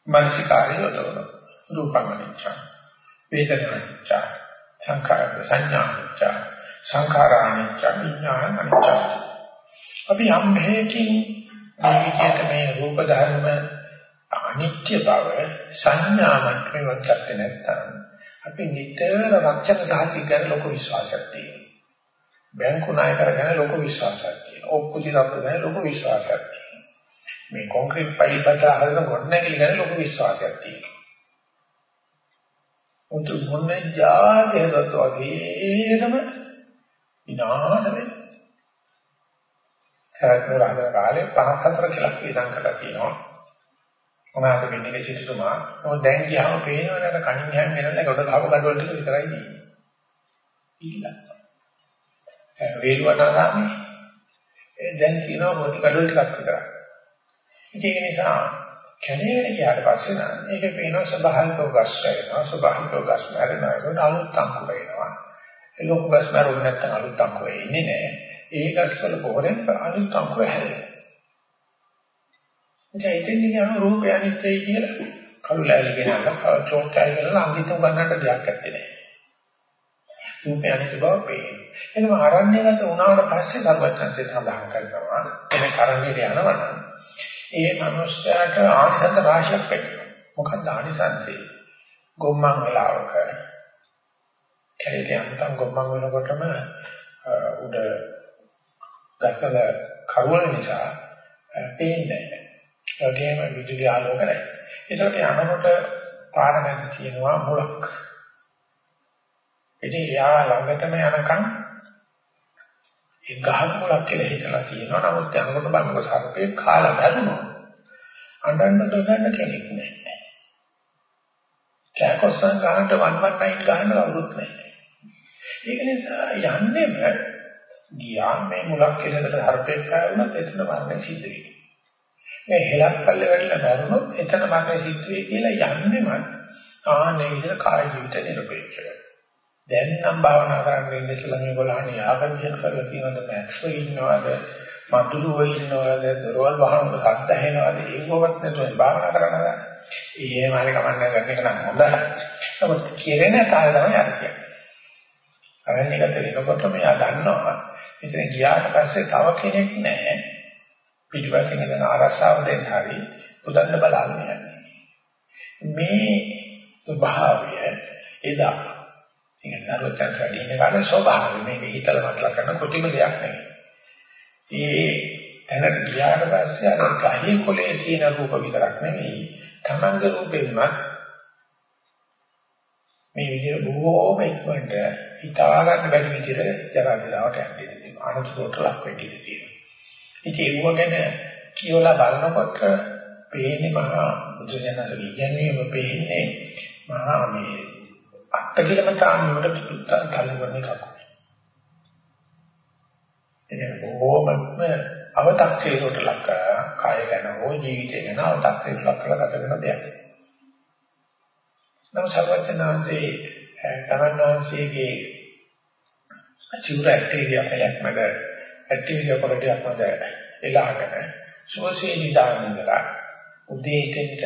මානසිකාරය යොදවනවා. රූපංගනිච්ච වේදනානිච්ච සංඛාර සංඥානිච්ච සංඛාරානිච්ච විඥානනිච්ච අපි යම් හේකින් මේ විදිහට මේ රූප ධර්ම අනිත්‍ය බව සංඥාමත් මේවත් ගත්තේ නැත්නම් අපි නිතර රක්ෂණ සාහිත්‍ය ගැන ලොකු විශ්වාසයක් තියෙනවා. බැංකු ණය කරගෙන ලොකු විශ්වාසයක් තියෙනවා. ඔක්කො දිනක් ගැන ලොකු විශ්වාසයක් තියෙනවා. මේ කොන්ක්‍රීට් පයිප් එක හදන ගොඩනැගිලි ගැන ලොකු විශ්වාසයක් තියෙනවා. උන්ට මොන්නේ ජාතියකට වගේම විනාශ වෙනවා. සරත්නවල හදන කාලේ 54 කියලා ඉඳන් කරලා තියෙනවා. මොනවාද වෙන්නේ සිටුමා. මොකද දැන් ගියාම පේනවනේ කණින් හැම වෙනද ගොඩ ගහපු ගඩොල් ටික විතරයි තියෙන්නේ. ඊළඟ වේලවනාරාමේ දැන් කියනවා මොටි කඩවල ටිකක් විතරයි. ඒක නිසා කැලේට ගියාට පස්සේ නම් ඒක පේනවා ස්වභාවිකව ගස් වෙනවා ස්වභාවිකව ගස් මැරෙනවා ඒක අලුත් අංකුර වෙනවා. ඒ ලොකු ගස් මැරුනේ නැත්නම් අලුත් අංකුර එන්නේ නැහැ. ඒ ගස් වල පොරෙන් අලුත් අංකුර හැදෙනවා. එතෙන් කියන රූපය අනිත්‍යයි කියලා කළු ලෑලි ගෙනල්ලා චෝට්ටයි කරලා අංගිතුම් ගන්නට දෙයක් නැත්තේ. රූපය අනිත්‍ය බව පේනවා. එනම අරණ්‍යගත වුණාට පස්සේ සර්වඥන්සේ සඳහන් කරනවා එනේ කරණීය යනවනම් ඒ මනුස්සයාට ආනිසංස රාශියක් වෙනවා. මොකක්ද ආනිසංසේ? ගොම්මන් වෙලාවක කැලේ යන්තම් ගොම්මන් වෙනකොටම උඩ ගස්වල කරුවල නිසා පේන්නේ නැහැ. ඒ වගේම විදුලි ආලෝක නැහැ. ඒකට යනකොට පාර මැද තියෙනවා මුලක්. ඉතින් යා ළඟටම යනකම් ඒ ගහක මුලක් කියලා හිතලා තියෙනවා. නමුත් යනකොට බලනකොට සර්පේ කාලා බැලුණා. අඬන්න දොඩන්න කෙනෙක් නැහැ. කෑකොස්සන් ගන්නට වන් වන් නයින් ගන්න කවුරුත් නැහැ. ඒක නිසා යන්නේම ගියා මේ මුලක් කෙලකට සර්පේ කාවුණත් එතන මරණය සිද්ධ වෙනවා. මේ හෙලක් පල්ලේ වැටලා බැලුනොත් එතන මරණය සිද්ධ වෙයි කියලා යන්නේම ආනේ ඉතල කාය ජීවිත නිරපේක්ෂයි. දැන් නම් භාවනා කරන්න ඉන්න ඉස්සලා මේගොල්ලෝ අහන්නේ ආගමික කරලා තියෙනවද මැක්ස්ෝ ඉන්නවද මතුරුව ඉන්නවද දරවල් වහනක සද්ද ඇහෙනවද ඒකවත් නැතුව භාවනා කරන්න ගන්න. එහෙම හරි කමන්නේ ගන්න එක නම් හොඳයි. නමුත් කෙරෙන කාලය තමයි අර කියන්නේ. අරණියකට වෙනකොට මෙයා දන්නවා ඉතින් ගියාට පස්සේ තව කෙනෙක් නැහැ. පිටිපස්සෙන් එන ආරස්සාව දෙන්න හරි උදන්න බලන්නේ. මේ ස්වභාවය එදා ඉතින් නරොච්චන් වැඩි ඉන්න කාලේ ස්වභාවය මේක හිතල මතලා කරන කෘතිම දෙයක් නෙවෙයි. ඒ තැනට ගියාට පස්සේ අර ගහේ කොලේ තියෙන රූප විතරක් නෙවෙයි තමන්ග රූපෙන්ම මේ විදිහට බොහෝම ඉක්මනට හිතා ගන්න බැරි විදිහට ජරා දිලාවට යන්නේ තියෙනවා. අනුසෝත ලක් වෙන්නේ තියෙනවා. ඉතින් ඒව ගැන කියවලා බලනකොට පේන්නේ මහා බුදුසෙනස කියන්නේ පේන්නේ මහා මේ අට කිලෝමීටර් වලට තල්ලු කරන එකක්. එනේ බොහොමත්ම අව탁සීරුවට ලක් කාය ගැන හෝ ජීවිතය ගැන අව탁සීරු ලක් කරලා ගත කරන දෙයක්. නම් සර්වඥාන්සේ තමන්වහන්සේගේ සිවුර ඇක්ටීරියා කලක් මැද ඇක්ටීරියා පොරටියක් මැද එලාගෙන සුවසේ නිදාගෙන ඉඳලා උදේ ඉතින්ට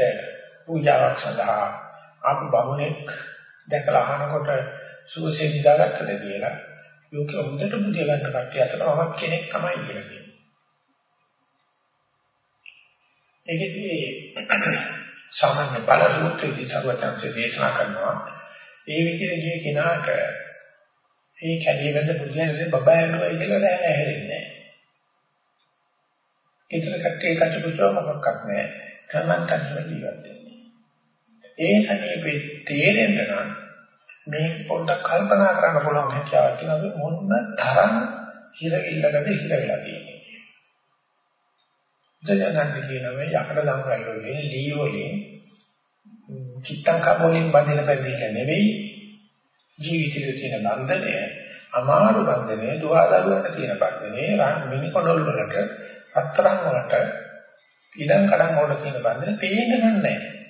පූජාවක් සඳහා ආපු බමුණෙක් දැකලා අහනකොට සුවසේ නිදාගත්තද කියලා ලෝකෙ හොඳට බුදිය ගන්න කට්ටිය අතර මම කෙනෙක් තමයි කියලා කියනවා. ඒකදී සාමාන්‍ය බල සූත්‍රයේදී සර්වඥාන්සේ දේශනා කරනවා ඒ විදිහට ගිය කෙනාට ඒ කැඩේ වැද බුදියන්නේ බබා යනවා කියලා නෑ හැරෙන්නේ නෑ. ඒතර කට්ටිය කච්චපුචෝ මොකක්වත් නෑ. තමන් තනියම ජීවත් වෙන්නේ. ඒ සනීපේ තේරෙන්න නම් මේ පොඩ්ඩක් කල්පනා කරන්න පුළුවන් හැකියාවක් තියෙනවා මොන්න තරම් හිර ඉල්ලකට හිර වෙලා තියෙන්නේ. දැනගන්න කියනවා මේ යකඩ ළඟයි වලින් ලී වලින් චිත්තං කබෝලින් බඳින බැඳිල නෙවෙයි ජීවිතයේ තියෙන බන්ධනය අමාරු බන්ධනය දුවදරුවන්ට තියෙන බන්ධනය රන් මිනි කොඩොල් වලට අත්තරන් වලට ඉඩම් කඩම් වල තියෙන බන්ධනය පේන්නේ නැහැ.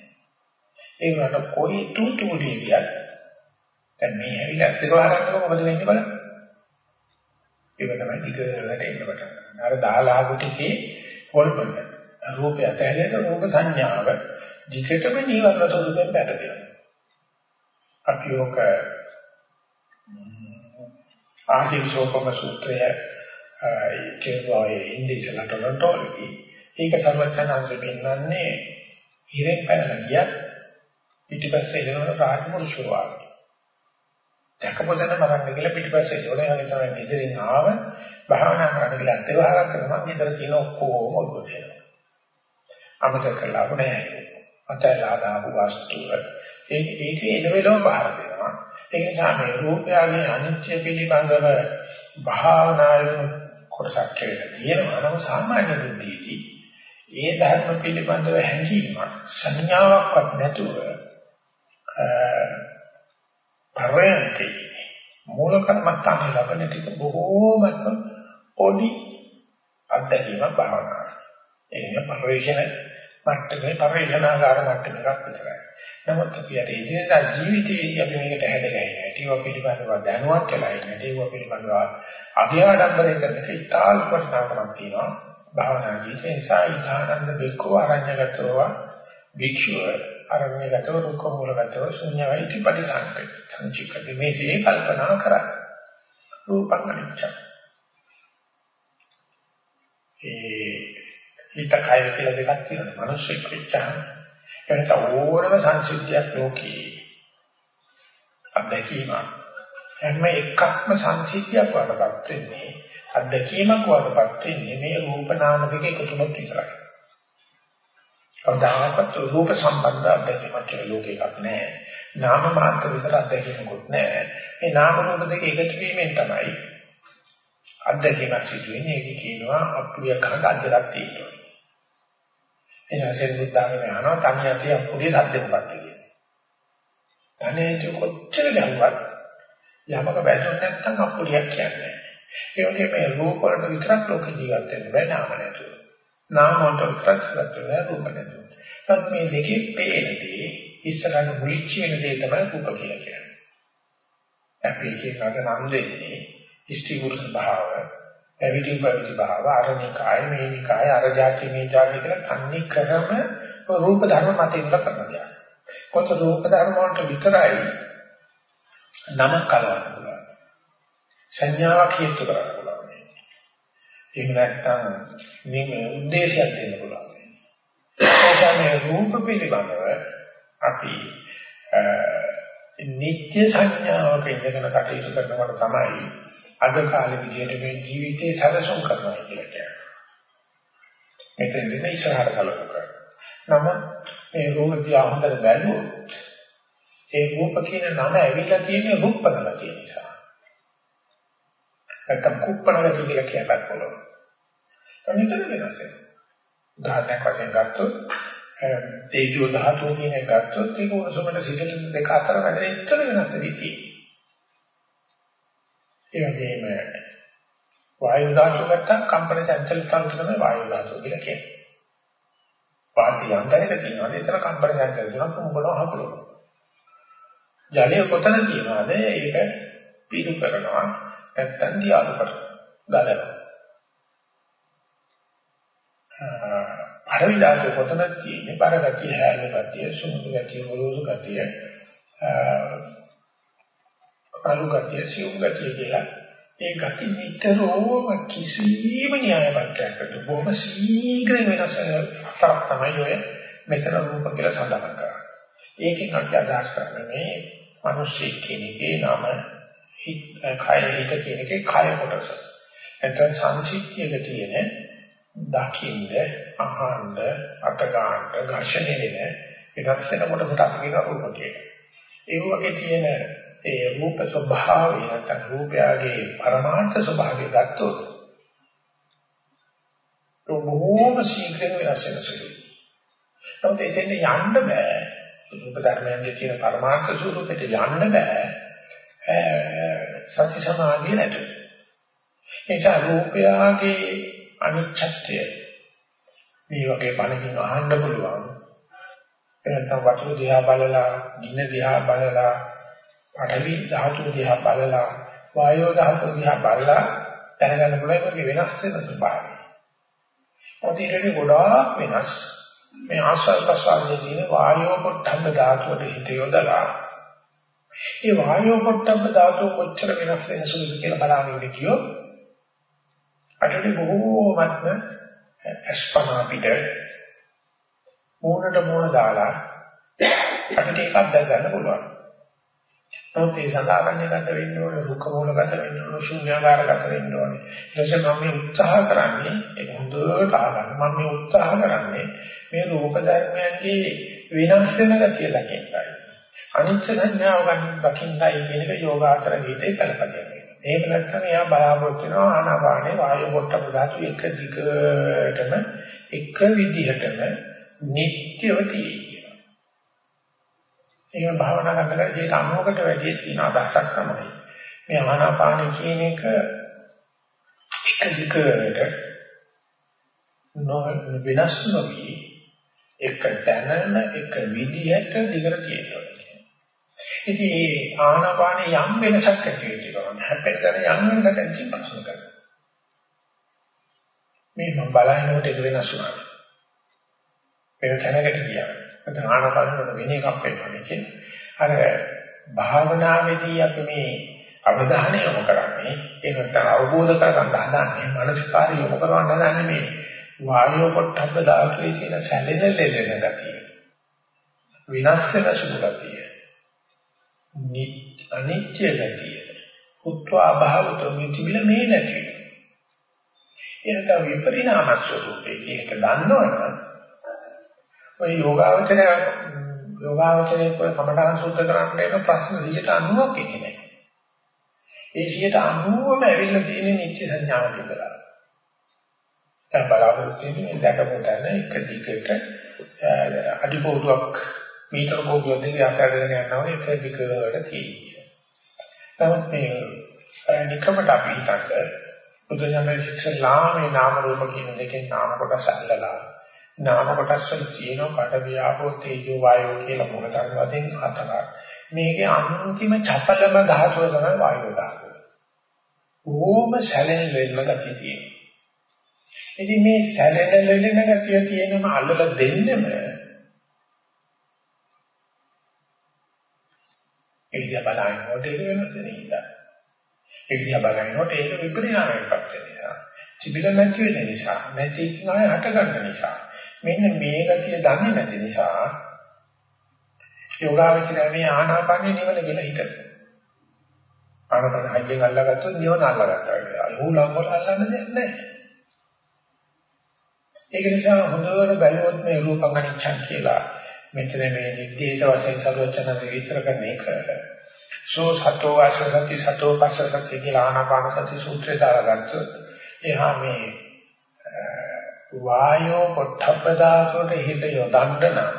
ඒ වුණාට කොයි තුතුඩිය කියත් දැන් මේ ඇවිල්ලා ඇත්තක වහරන්නකො මොකද වෙන්නේ බලන්න. ඒක තමයි ටිකට එන්න පටන් ගන්න. අර දාලාගු ටිකේ හොල්පන. රූපය ඇතහැරෙන රූප සංඥාව දිගටම නිවර්ණ ස්වරූපයෙන් පැටදෙනවා. අපි ඔක ආශිර්ෂෝපම සූත්‍රය ඒකේ ඉන්දියසලට රටෝලි ඒක සර්වඥාන්සේ පෙන්වන්නේ ඉරෙන් පැනලා ගියත් පිටිපස්සේ එනවන රාජමුරුෂෝ වාගේ. දැකපොතන මරන්න කියලා පිටිපස්සේ එනවනේ වගේ තමයි ඉදිරියෙන් ආව භාවනා කරන්න කියලා අත්‍යවහාරක් කරනවා ඊතර තියෙන ඔක්කොම ඔළුවට එනවා. අමතක කරලා නැහැ. අතලා දාපු වස්තුව. ඒක ඒකේ එන වෙලම බාර දෙනවා. ඒ නිසා මේ රූපයගේ අනිත්‍ය පිළිබඳව භාවනාවේ කොටසක් කියලා තියෙනවා. නම් සාමාන්‍ය බුද්ධියදී ඒ ධර්ම පිළිබඳව හැඟීමක් සංඥාවක්වත් නැතුව පරයන්ති මූල කර්මත්තාන ලබන ටික බොහෝමත්ම පොඩි අත්දැකීමක් භාවනාව. ඒක පරිශන මට්ටමේ පරිශනාකාර මට්ටමක් විතරයි. නමුත් අපි අර ඉදිරියට ජීවිතයේ අපි මේකට හැදගන්නේ නැටි ඒවා පිළිබඳව දැනුවත් වෙලා ඉන්නේ ඒවා පිළිබඳව අභිආඩම්බරයෙන් කරන එක ඉතාල වටිනාකමක් තියෙනවා භාවනා ජීවිතේ නිසා ඉදානන්ද බෙක්කෝ ආරඤ්‍යගතව භික්ෂුව අරණ්‍යගතව දුක්ඛ මූලගතව ශුන්‍යයි පරිසංකේ සංචිකති මේ සිය කල්පනා කරා රූපං අනිච්ච. ඒ හිත කය කියලා දෙකක් තියෙනවා. මිනිස්සෙක් වෙච්චාම එනත ඕනම සංසිද්ධියක් ලෝකේ අත්දැකීමක්. හැම එකක්ම සංසිද්ධියක් වඩපත් වෙන්නේ අත්දැකීමක් වඩපත් වෙන්නේ මේ රූප නාම දෙක එකතුනොත් විතරයි. කවදාකවත් රූප සම්බන්ධ අත්දැකීමක් කියලා ලෝකේ එකක් නැහැ. නාම මාත්‍ර විතර අත්දැකීමකුත් නැහැ. මේ නාම රූප දෙක එකතු වීමෙන් තමයි අත්දැකීමක් සිදු වෙන්නේ. ඒක කියනවා අප්‍රිය කරක අද්දලක් තියෙනවා. එනවා සෙල්බුද්ධාගෙන යනවා තනි යටි අප්‍රිය ධර්මයක් කියන්නේ. තනියට කොච්චර ගැහුවත් යමක බැලුවොත් නැත්නම් අප්‍රියක් කියන්නේ. ඒ වගේ මේ රූප වලට විතරක් ලෝක ජීවත් වෙන්න බෑ නාම නැතුව. නාම වලට විතරක් ජීවත් වෙන්න රූප නැතුව. ඒත් මේ දෙකේ පේනදී ඉස්සරහට මුලිච්ච වෙන දේ තමයි රූප කියලා කියන්නේ. අපි ඒකට නම් දෙන්නේ ඉෂ්ටි පුරුෂ භාව, පැවිදි පැවිදි භාව, අරණිකාය, මේනිකාය, අර જાති මේ જાති කියලා කන්නේ කරම රූප ධර්ම මත ඉඳලා කරනවා. කොට රූප ධර්ම වලට විතරයි නම කලවන්න පුළුවන්. සංඥාවක් හේතු කරගන්න පුළුවන්. එහෙම නැත්නම් මේ උද්දේශයක් දෙන්න පුළුවන්. ඒකනේ රූප පිළිබඳව අපි නිත්‍ය සංඥාවක ඉඳගෙන කටයුතු කරනකොට තමයි අද කාලේ විදිහට මේ ජීවිතේ සැලසුම් කරනවා කියලා කියන්නේ. මෙතෙන්දී ඉස්සරහට කලකෝ නම මේ රූප දිහා හොඳට බැලුවොත් ඒ රූප කියන නම ඇවිල්ලා තියෙන්නේ රූපකල කියන නිසා. නැත්තම් කුප්පණල කියලා කියපත් පුළුවන්. අනිතර වෙනස් වෙනවා. උදාහරණයක් වශයෙන් ගත්තොත් තේජෝ ධාතුව කියන එක ගත්තොත් ඒක උණුසුමට සිසිල දෙක අතර වැඩ ඉතර වෙනස් වෙති. ඒ වගේම වායු ධාතුව ගත්තා කම්පන චංචල තන්ත්‍ර තමයි වායු ධාතුව කියලා කියන්නේ. පාටි යන්ත්‍රයක තියෙනවා ඒතර කම්පන චංචල තුනක් උඹලව හකුලනවා. ජලය කොතන තියෙනවද ඒක පිටු කරනවා නැත්තම් දියාලු කරනවා. ගලනවා. පළවෙනි ධාතුව කොතනද තියෙන්නේ? බර ගතිය, හැල ගතිය, සුමුදු ගතිය, මොළොසු ගතිය, අලු ගතිය, සියුම් ගතිය කියලා. ඒ ගති නිතරම කිසිම න්‍යායපත්‍යයකට බොහොම ශීඝ්‍ර වෙනස් හතරක් තමයි ඔය මෙතන රූප කියලා සඳහන් කරන්නේ. ඒකෙන් අපි අදහස් කරන්නේ මේ මිනිස්සෙ කෙනෙක්ගේ නම හිත කය හිත කියන එකේ කය කොටස. එතන සංසිද්ධියක තියෙන දකින්න, අහන්න, අත ගන්න, ඝර්ෂණය වෙන වෙනස් වෙන කොටසට අපි කියන රූප කියලා. ඒ වගේ තියෙන ඒ රූප ස්වභාවය නැත්නම් රූපයගේ පරමාර්ථ ස්වභාවය ගත්තොත් බොහෝම ශීඝ්‍රයෙන් වෙනස් වෙන සුළුයි. නමුත් එතෙන් යන්න බෑ. රූප ධර්මයන්ගේ තියෙන පරමාර්ථ ස්වરૂපෙට යන්න බෑ. සති සමාධිය නැතුව. ඒ නිසා රූපයගේ අනිච්චත්වය මේ වගේ බණකින් අහන්න පුළුවන් එනතම් වතුර දිහා බලලා ගින්න දිහා බලලා පඨවි ධාතු දිහා බලලා වායෝ ධාතු දිහා බලලා දැනගන්න පුළුවන් මේක වෙනස් වෙන ස්වභාවය. ඔතීරේ ගොඩාක් වෙනස්. මේ ආශ්වාස ප්‍රශ්වාසයේ තියෙන වායෝ පොට්ටම්බ ධාතුවට හිත යොදලා ඒ වායෝ පොට්ටම්බ ධාතුව කොච්චර වෙනස් වෙන සුළුද කියලා බලන්න කියොත් අටට බොහෝමත්ම අස්පනා පිට මූණට මූණ දාලා අපිට ඒකක් දැක ගන්න පුළුවන්. නමුත් ඒ සඳහා ගන්න ගත වෙන්න ඕනේ දුක්ඛ මූලගත වෙන්න ඕනේ ශුන්‍යාකාරගත වෙන්න ඕනේ. ඊට පස්සේ මම මේ උත්සාහ කරන්නේ ඒක හොඳට අහගන්න. මම මේ උත්සාහ කරන්නේ මේ රූප ධර්මයන්ගේ වෙනස් වෙන ගතිය දකින්නයි. අනිත්‍ය සංඥාව ගන්න දකින්නයි කියන එක යෝගාචර ගීතේ කලපදිනවා. එහෙම නැත්නම් එයා බලාපොරොත්තු වෙනවා ආනාපානේ වායු පොට්ටප ධාතු එක දිගටම එක විදිහටම නිට්ටයව තියෙයි. එහෙම භාවනා කරනකොට ඒක 90කට වැඩි තියෙන අදහසක් තමයි. මේ ආනාපාන කියන එක එක දිගට නො වෙනස් නොවි එක දැනන එක විදිහට දිගට තියෙනවා. ඉතින් මේ ආනාපානේ යම් වෙනසක් ඇති වෙනවා. හැපෙන්න යම් වෙනසක් ඇති වෙනවා. මේ මම බලනකොට ඒක වෙනස් වුණා. වෙන තැනකට ගියා. නැත්නම් ආනාපානෙට වෙන එකක් වෙනවා කියන්නේ. අර භාවනාවේදී අපි මේ අවධානය යොමු කරන්නේ ඒක නැත්නම් අවබෝධ කරගන්න හදන්නේ මානසිකාරය යොමු කරවන්න හදන්නේ මේ වායෝ පොට්ටබ්බ ධාතුවේ තියෙන සැලෙන ලෙලෙන ගතිය. විනාශ වෙන සුළු ගතිය. අනිත්‍ය ගතිය. උත්වා භාවතෝ මිතිවිල මේ නැති. එනක විපරිණාම ස්වરૂපේ කියනක දන්නවනම් ඔය යෝගාවචරය යෝගාවචරයේ કોઈ කමඨාන් සුද්ධ කරන්න වෙන ප්‍රශ්න 90ක් ඉන්නේ නැහැ. ඒ 90ම ඇවිල්ලා තියෙන නිත්‍ය සංඥාවක් විතරයි දැන් බලාපොරොත්තු වෙන්නේ දැකපු තැන එක දිගට අඩිපෝදුවක් මීටර පොදුවක් දෙක අතරගෙන යනවා එක දිගට තියෙන්නේ. නමුත් මේ නිකමට අපි හිතන්නේ බුදුසමය ශික්ෂලා මේ නාම රූප කියන දෙකෙන් නාම කොටස් අල්ලලා නාම කොටස් වල තියෙන පඩ වියාපෝ තේජෝ වායෝ කියලා මොකටද වශයෙන් හතරක්. මේකේ අන්තිම චපලම ධාතුව තමයි වායෝ ධාතුව. ඕම සැලෙන වෙන්න ගතිය තියෙනවා. ඉතින් මේ සැලෙන ලෙලෙන ගතිය තියෙනම අල්ලලා දෙන්නෙම ඒ දිහා බලනකොට ඒක වෙනස් වෙන නිසා. ඒ දිහා බලනකොට ඒක විපරිණාමයකට වෙන නිසා. තිබිල නැති වෙන නිසා, නැති කිනාය හට ගන්න නිසා. මෙන්න මේ ගතිය දන්නේ නැති නිසා යෝගාවචරය මේ ආනාපානිය නිවන කියලා හිතනවා. ආනාපාන හයියෙන් අල්ලගත්තොත් නිවන අල්ලගත්තා කියලා. අලුලම් වල අල්ලන්න දෙයක් නැහැ. ඒක නිසා හොඳට බැලුවොත් මේ රූපංගනිච්ඡන් කියලා මෙතන මේ නිදේශ වශයෙන් සර්වචනද විතර කරන එක. සෝ සතෝ වාසසති සතෝ පස්සසති කියලා ආනාපාන සති සූත්‍රය දාගත්තොත් එහා මේ වායෝ පොට්ටපදාසෝට හිත යොදන්න නම්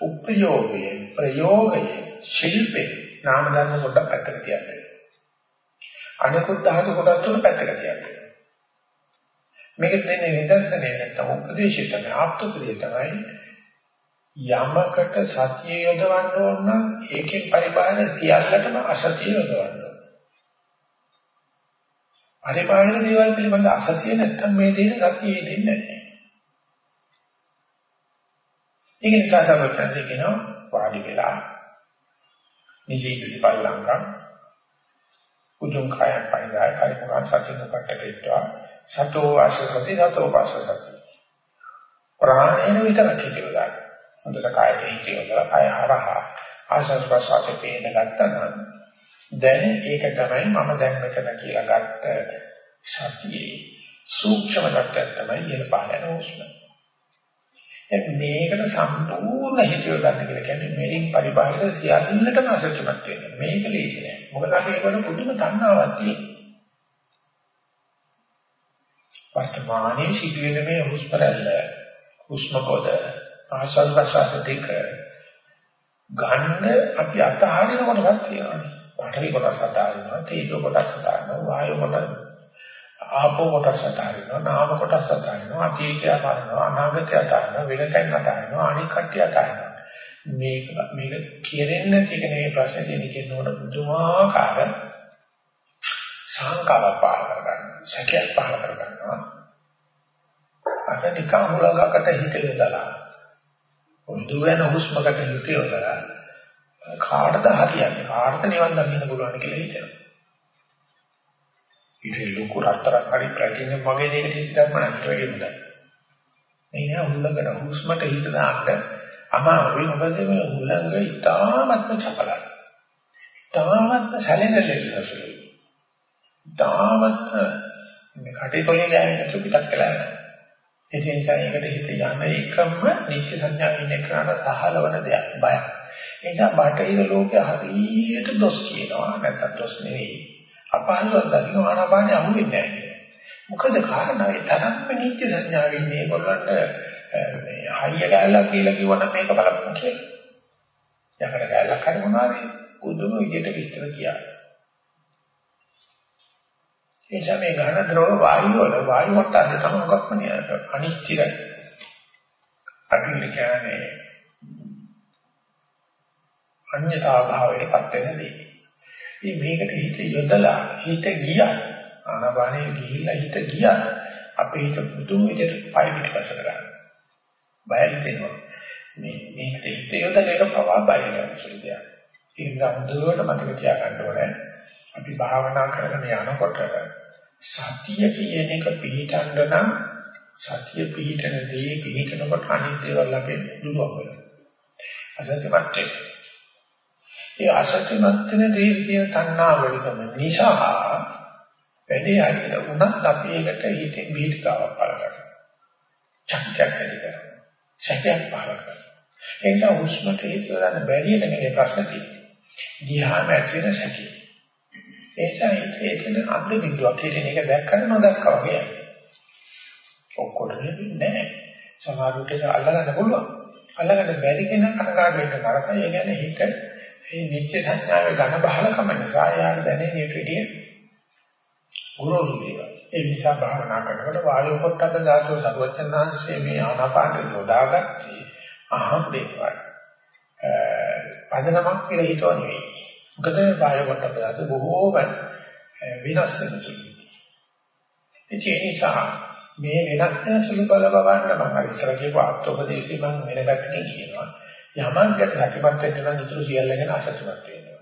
උපයෝගයේ ප්‍රයෝගයේ ශිල්පේ නාම ධර්ම කොට පැත්තට තියන්න. අනිකුත් ධාතු කොටස් තුන පැත්තට තියන්න. මේක දෙන්නේ නිදර්ශනය නැත්නම් උපදේශය තමයි ආප්තප්‍රිය තමයි යමකට සතිය යොදවන්න ඕන නම් ඒකෙන් පරිපාලන සියල්ලටම අසතිය යොදවන්න ඕන. පරිපාලන දේවල් පිළිබඳ අසතිය නැත්නම් මේ දෙන සතිය දෙන්නේ නැහැ. ඒක නිසා තමයි කියනවා වාඩි වෙලා නිජීවිත පරිලංගම් උතුම් කායන් පරිදාය පරිපූර්ණ සත්‍යන කට්ටේට්ටා සතෝ ආශසති සතෝ පාසසති. ප්‍රාණේන විතරක් කියනවා හොඳට කායයට හිතේවලා කාය හරහා ආශස් ප්‍රසවාස පේන ගත්තනම් දැන් ඒක තමයි මම දැන් මෙතන කියලා ගත්ත සතියේ සූක්ෂම ධර්මයක් තමයි ඉහළ පහළ යන උස්ම මේකට සම්පූර්ණ හිතියව ගන්න කියලා කියන්නේ මෙලින් පරිබාහිර සියල්ලටම අසත්‍යමත් වෙනවා මේක ලේසි නෑ. මොකද අපි ඒකට පුදුම තණ්හාවක් තියෙනවා. වර්තමානයේ සිදුවෙන මේ හුස්ම රැල්ල හුස්ම පොද ආශ්වාස ප්‍රශ්වාස දෙක ගන්න අපි අතහරින කොටසක් තියෙනවා. පාඨවි කොටස අතහරිනවා, තේජෝ කොටස අතහරිනවා, වායෝ කොටස ආපෝ කොටස අතහරිනවා, නාම කොටස අතහරිනවා, අතීතය අතහරිනවා, අනාගතය අතහරිනවා, වෙනතෙන් අතහරිනවා, අනික් කට්ටිය අතහරිනවා. මේක මේක කෙරෙන්නේ නැති එක නෙවෙයි ප්‍රශ්නේ තියෙන්නේ කියනකොට බුදුමාකාර සංකාවක් පහල කරගන්නවා. සැකයක් පහල කරගන්නවා. අර නිකන් හුලඟකට හිත යොදලා උදු වෙන හුස්මකට හිත යොදලා කාටද හරියන්නේ? කාටද නිවන් දකින්න පුළුවන් කියලා හිතනවා. ඉතින් ලොකු රත්තරන් හරි ප්‍රතින වගේ දෙයකට හිත ගන්න නම් ඊට වැඩි හොඳයි. මේ නෑ හුලඟට හුස්මට හිත දාන්න අමාරුයි. මොකද මේ හුලඟ ඉතාමත්ම චපලයි. ඉතාමත්ම සැලෙනලෙල්ලසුයි ඉතාමත්ම මේ කටේතොලේ ගෑවෙන පිටක් කළා නෑ ඒ නිසා ඒකට හිත යන එකම නිත්‍ය සංඥාවෙන් එක්කනට සහලවන දෙයක් බය. ඒ නිසා බටහිර ලෝකයේ හරියට දොස් කියනවා නැත්නම් දොස් නෙවෙයි. අපහසුවක් දකින්න ආනාපානිය අහුවෙන්නේ නැහැ. මොකද කාරණා ඒ තරම්ම නිත්‍ය සංඥාවෙන් මේගොල්ලන්ට මේ හයිය ගෑල්ලා කියලා කිව්වනම් මේක බලන්න කියලා. යකඩ ගෑල්ලක් හරි මොනවාරි උදුම විදියට විස්තර කියන්නේ. ඒ නිසා මේ ඝන ද්‍රව වායු වල වායු වට්ටය තමයි මොකක්ම නියත අනිශ්චිතයි. අපි කියන්නේ අඤ්‍යතා භාවයටපත් වෙන දේ. ඉතින් මේකට හිත යොදලා හිත ගියා ආනපානේ ගිහිල්ලා හිත ගියා අපේ හිත පුදුම විදිහට පය පිටපස කරගන්න. බයල් වෙනවා. මේ මේකට හිත යොදලා එක පවා බය වෙන සුළු දෙයක්. ඒ නිසා හොඳට මතක තියාගන්න ඕනේ. අපි භාවනා කරගෙන යනකොට සතිය කියන එක පිළිටන්න නම් සතිය පිළිටන දේ පිළිටනකොට අනිත් දේවල් අපේ දුරව වෙනවා. අසත්‍යමත් වෙනවා. ඒ අසත්‍යමත් වෙන දේ කියන තණ්හාවලිකම නිසා වැඩි අයිල උනත් අපි ඒකට හිතේ බීඩිකාවක් පල කරනවා. චක්කයක් ඇති කරනවා. සැකයක් පහල කරනවා. ඒ නිසා හුස්මට හේතු ගන්න බැරි නෙමෙයි ප්‍රශ්න තියෙන්නේ. ගියාම ඇති වෙන සැකේ. ඒ නිසා ඒකෙන් අන්ත බිඳුවක් කියන එක දැක්කම නොදැක්කා වගේ. ඔක්කොටම නෑ. සමහරවිට ඒක අල්ලගන්න පුළුවන්. අල්ලගන්න බැරි කෙනා කනගාටු වෙන්න තරකයි. ඒ කියන්නේ හිත මේ නිත්‍ය සංඥාවේ ඝන බහලකම නිසා යාර දැනෙන ඊටදී ගුරුසු දේවා. ඒ නිසා භාවනා කරනකොට වායු පොට්ටබ්බ ධාතුව සර්වචන්නාංශයේ මේ ආනාපාන යොදාගත්තේ අහම්බේවයි. පදනමක් කියලා හිතුව නෙවෙයි. මොකද කාය වටපිට බොහෝම වෙනස් වෙනවා. ඒ නිසා මේ වෙනස් වෙන සුළු බල බවන්න මම ඉස්සර කියපු ආත්මෝපදේශي මම වෙන පැත්තකින් කියනවා. යමන්කට හැකියපත් වෙන්න නම් ඊටු සියල්ලගෙන අසතුටක් වෙනවා.